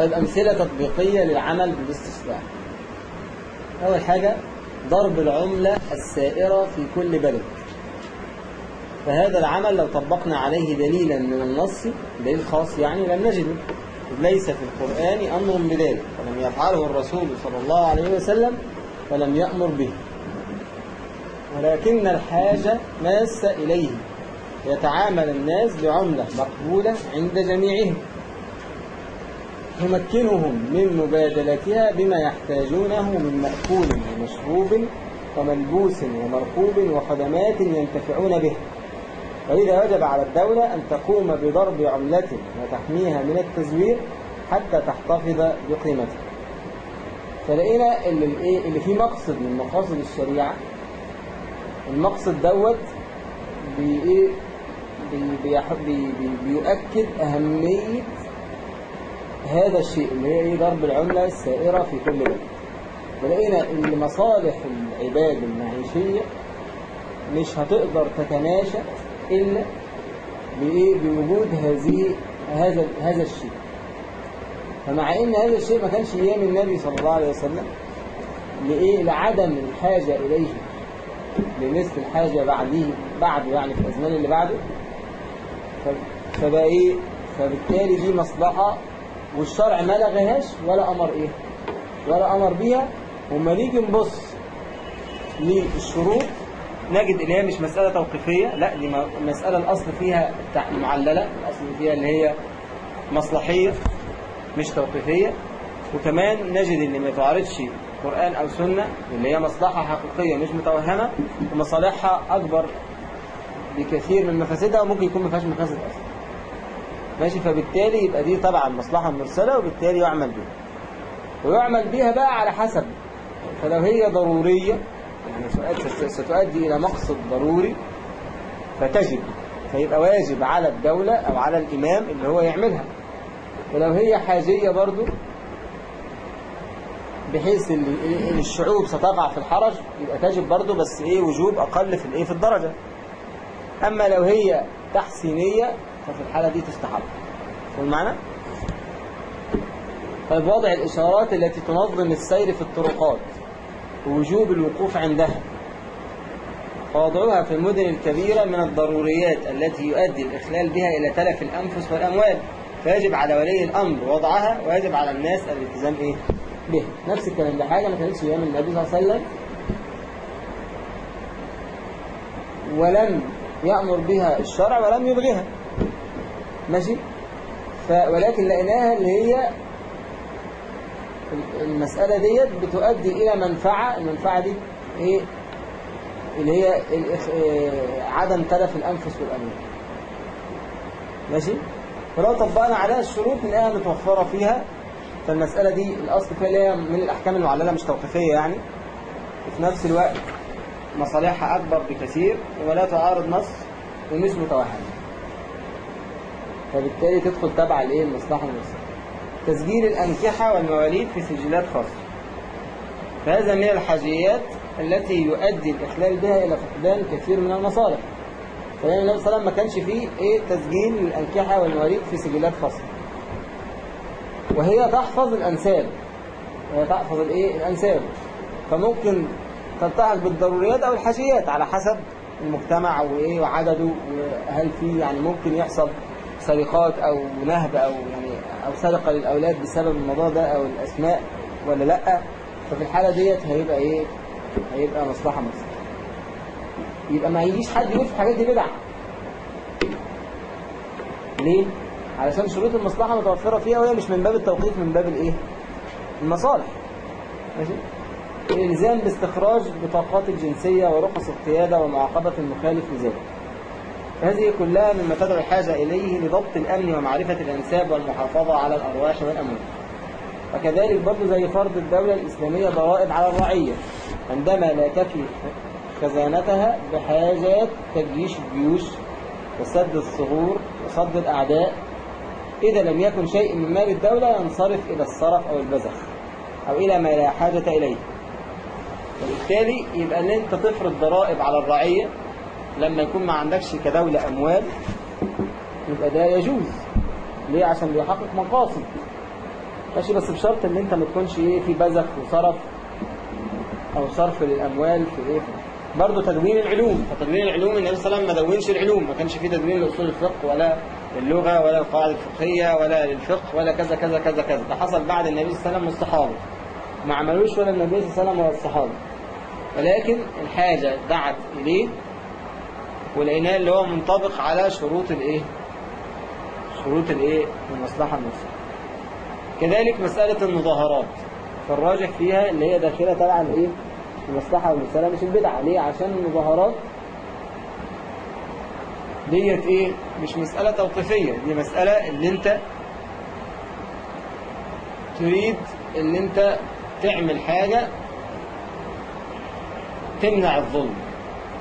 طيب أمثلة تطبيقية للعمل بالاستسلام. أول حاجة ضرب العملة السائرة في كل بلد. فهذا العمل لو طبقنا عليه دليلا من النص دليل خاص يعني لم نجده. ليس في القرآن أمر بذلك. ولم يفعله الرسول صلى الله عليه وسلم ولم يأمر به. ولكن الحاجة ماسة إليه. يتعامل الناس بعملة مقبولة عند جميعهم. يمكنهم من مبادلتها بما يحتاجونه من مأكول ومشروب وملبوس ومركوب وخدمات ينتفعون به. وإذا وجب على الدولة أن تقوم بضرب عملة وتحميها من التزوير حتى تحتفظ بقيمتها. فلقينا اللي, اللي فيه مقصد من مقاصد الشريعة المقصد دوت بي بيح- بي بي بيؤكد أهمية هذا الشيء اللي هي إيه ضرب العملة السائرة في كل بلد. ولقينا إن مصالح العباد المعيشية مش هتقدر تتماشى إلا بإيه؟ بوجود هذه هذا هذا الشيء. فمع إن هذا الشيء ما كانش أيام النبي صلى الله عليه وسلم لإيه؟ لعدم الحاجة إليه. لمثل الحاجة بعده بعده يعني في الأزمان اللي بعده. فبقى إيه؟ فبالتالي دي مصلحة والشرع ما لغاهاش ولا أمر إيه؟ ولا أمر بيها. وما نيجي نبص للشروط نجد اللي هي مش مسألة توقيفية لا دي مسألة الأصل فيها معللة الأصل فيها اللي هي مصلحية مش توقيفية. وكمان نجد إن ما تعارضش قرآن أو سنة اللي هي مصلحة حقيقية مش متوهمة ومصالحها أكبر بكثير من مفاسدها وممكن يكون ما فيهاش مفاسد أصلا. ماشي فبالتالي يبقى دي طبعا مصلحة مرسلة وبالتالي يعمل بها ويعمل بها بقى على حسب. فلو هي ضرورية يعني ست- ستؤدي إلى مقصد ضروري فتجب. فيبقى واجب على الدولة أو على الإمام اللي هو يعملها. ولو هي حاجية برضو بحيث إن إن الشعوب ستقع في الحرج يبقى تجب برضو بس إيه وجوب أقل في الإيه في الدرجة. أما لو هي تحسينية ففي الحالة دي تستحب فهم المعنى طيب وضع الإشارات التي تنظم السير في الطرقات ووجوب الوقوف عندها. ووضعها في المدن الكبيرة من الضروريات التي يؤدي الإخلال بها إلى تلف الأنفس والأموال. فيجب على ولي الأمر وضعها ويجب على الناس الالتزام إيه؟ به نفس الكلام ده. حاجة ما كانتش أيام النبي صلى الله عليه وسلم. ولم يأمر بها الشرع ولم يلغيها. ماشي. ولكن لقيناها اللي هي المسألة ديت بتؤدي إلى منفعة. المنفعة دي إيه؟ اللي هي آه، عدم تلف الأنفس والأموال. ماشي؟ فلو طبقنا عليها الشروط نلاقيها متوفرة فيها فالمسألة دي الأصل فيها اللي هي من الأحكام المعللة مش توقيفية يعني. وفي نفس الوقت مصالحها أكبر بكثير ولا تعارض نص ومش متوهمة. فبالتالي تدخل تبع الايه؟ المصلحة المرسلة تسجيل الأنكحة والمواليد في سجلات خاصة. فهذا من الحاجيات التي يؤدي الإخلال بها إلى فقدان كثير من المصالح. فلأن النبي صلى الله عليه وسلم ما كانش فيه إيه؟ تسجيل الأنكحة والمواليد في سجلات خاصة. وهي تحفظ الأنساب. وهي تحفظ الإيه؟ الأنساب. فممكن تلتحق بالضروريات أو الحاجيات على حسب المجتمع وإيه؟ وعدده. وهل في يعني ممكن يحصل سرقات أو نهب أو يعني أو سرقة للأولاد بسبب الموضوع ده أو الأسماء ولا لأ ففي الحالة ديت هيبقى إيه هيبقى مصلحة مصلحة يبقى ما يجيش حد يقول في الحاجات دي بدعة ليه؟ علشان شروط المصلحة متوفرة فيها وهي مش من باب التوقيف من باب الإيه؟ المصالح ماشي؟ الإلزام باستخراج بطاقات الجنسية ورخص القيادة ومعاقبة المخالف لذلك هذه كلها مما تدعو الحاجة إليه لضبط الأمن ومعرفة الأنساب والمحافظة على الأرواح والأموال. وكذلك برضه زي فرض الدولة الإسلامية ضرائب على الرعية. عندما لا تفي خزانتها بحاجات تجيش الجيوش وسد الثغور وصد الأعداء. إذا لم يكن شيء من مال الدولة ينصرف إلى الصرف أو البذخ أو إلى ما لا حاجة إليه. وبالتالي يبقى أن أنت تفرض ضرائب على الرعية لما يكون ما عندكش كدولة أموال يبقى ده يجوز. ليه؟ عشان بيحقق مقاصد. ماشي بس بشرط إن أنت ما تكونش إيه في بذخ وصرف أو صرف للأموال في إيه. برضه تدوين العلوم. فتدوين العلوم النبي صلى الله عليه وسلم ما دونش العلوم. ما كانش فيه تدوين لأصول الفقه ولا للغة ولا القواعد الفقهية ولا للفقه ولا كذا كذا كذا كذا. ده حصل بعد النبي صلى الله عليه وسلم والصحابة. ما عملوش ولا النبي صلى الله عليه وسلم ولا الصحابه ولكن الحاجة دعت إليه ولقيناه اللي هو منطبق على شروط الإيه؟ شروط الإيه؟ المصلحة المرسله كذلك مسألة المظاهرات. فالراجح فيها اللي هي داخلة تبع الايه المصلحة والمسألة مش البدعة. ليه؟ عشان المظاهرات ديت إيه؟ مش مسألة توقيفية. دي مسألة اللي أنت تريد ان أنت تعمل حاجة تمنع الظلم.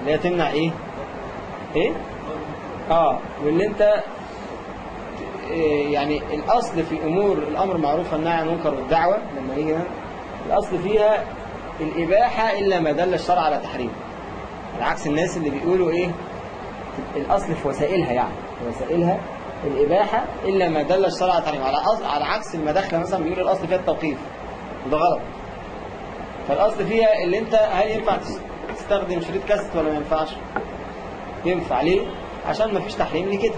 اللي هي تمنع إيه؟ إيه؟ آه واللي أنت إيه يعني الأصل في أمور الأمر معروف والنهي عن المنكر والدعوة لما يجي هنا الأصل فيها الإباحة إلا ما دل الشرع على تحريمه على عكس الناس اللي بيقولوا إيه؟ الأصل في وسائلها يعني في وسائلها الإباحة إلا ما دل الشرع على تحريمه على على عكس المداخلة مثلا بيقول الأصل فيها التوقيف وده غلط. فالأصل فيها اللي أنت هل ينفع تستخدم شريط كاسيت ولا ما ينفعش؟ ينفع ليه؟ عشان ما فيش تحريم لكده.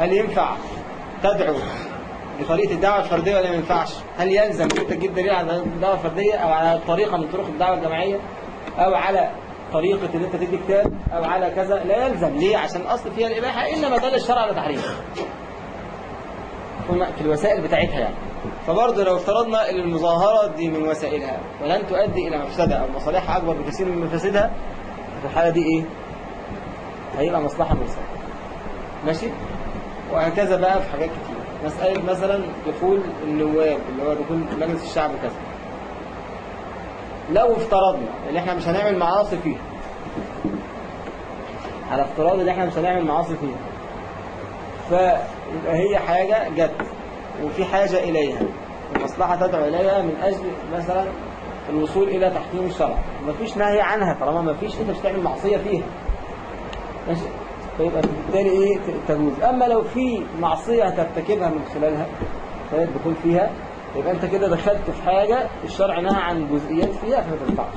هل ينفع تدعو بطريقة الدعوة الفردية ولا ما ينفعش؟ هل يلزم انت تجيب دليل على الدعوة الفردية أو على طريقة من طرق الدعوة الجماعية أو على طريقة إن أنت تدي كتاب أو على كذا؟ لا يلزم. ليه؟ عشان الأصل فيها الإباحة إلا ما دل الشرع على تحريمه في الوسائل بتاعتها يعني. فبرضه لو افترضنا إن المظاهرة دي من وسائلها ولن تؤدي إلى مفسدة أو مصالحها أكبر بكثير من مفاسدها في الحالة دي إيه؟ هيبقى مصلحة مرسلة ماشي؟ وهكذا بقى في حاجات كتير. مسألة مثلا دخول النواب اللي هو دخول مجلس الشعب كذا لو افترضنا إن إحنا مش هنعمل معاصي فيها. على افتراض إن إحنا مش هنعمل معاصي فيها. فيبقى هي حاجة جت وفي حاجة إليها. المصلحة تدعو إليها من أجل مثلا الوصول إلى تحكيم الشرع. مفيش نهي عنها طالما مفيش أنت مش تعمل معصية فيها. ماشي. فيبقى بالتالي إيه؟ تجوز أما لو في معصية هترتكبها من خلالها الدخول فيها يبقى أنت كده دخلت في حاجة الشرع نهى عن جزئيات فيها فما تنفعش.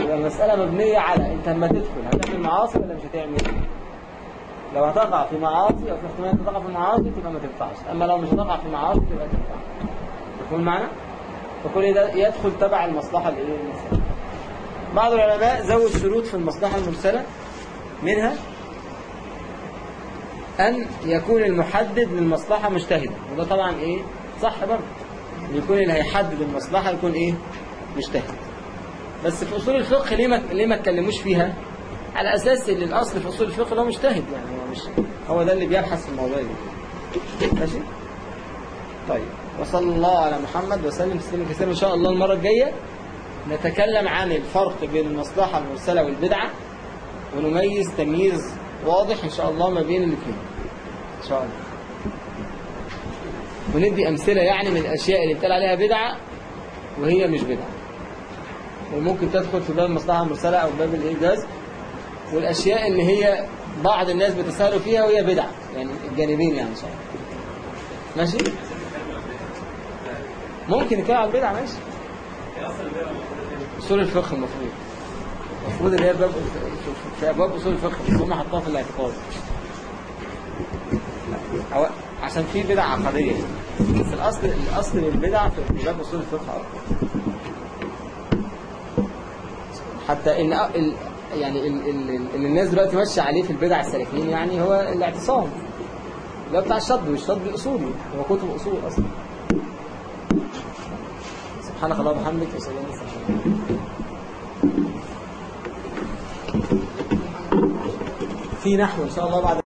يبقى المسألة مبنية على أنت لما تدخل هتعمل معاصي ولا مش هتعمل لو هتقع في معاصي أو في احتمال تقع في معاصي تبقى ما تنفعش. أما لو مش هتقع في معاصي تبقى تنفع تكون معنا فكل ده يدخل تبع المصلحة الإيه؟ المرسلة بعض العلماء زود شروط في المصلحة المرسلة منها أن يكون المحدد للمصلحة مجتهدا وده طبعا إيه؟ صح برضه. يكون اللي هيحدد المصلحة يكون إيه؟ مجتهد. بس في أصول الفقه ليه ما ليه ما اتكلموش فيها؟ على أساس إن الأصل في أصول الفقه لو مجتهد يعني هو مش هو ده اللي بيبحث في الموضوع ده. ماشي؟ طيب. وصلى الله على محمد وسلم تسليما كثيرا. إن شاء الله المرة الجاية نتكلم عن الفرق بين المصلحة المرسلة والبدعة ونميز تمييز واضح إن شاء الله ما بين الاثنين إن شاء الله. وندي أمثلة يعني من الأشياء اللي بيتقال عليها بدعة وهي مش بدعة. وممكن تدخل في باب المصلحه المرسله أو باب الايجاز والأشياء اللي هي بعض الناس بتسهلوا فيها وهي بدعة. يعني الجانبين يعني إن شاء الله. ماشي؟ ممكن نتكلم عن البدعة ماشي. اصول الفقه المفروض. المفروض اللي هي باب في ابواب أصول الفقه هم حطوها في الاعتقاد. عشان في بدع عقديه بس الاصل الأصل للبدع في باب أصول الفقه. حتى إن ال يعني ال ال اللي الناس دلوقتي ماشية عليه في البدع السلفيين يعني هو الاعتصام. اللي بتاع الشطب والشطب الأصولي. هو كتب أصول أصلا. سبحانك اللهم وبحمدك اشهد أن لا اله الا انت في نحو إن شاء الله بعد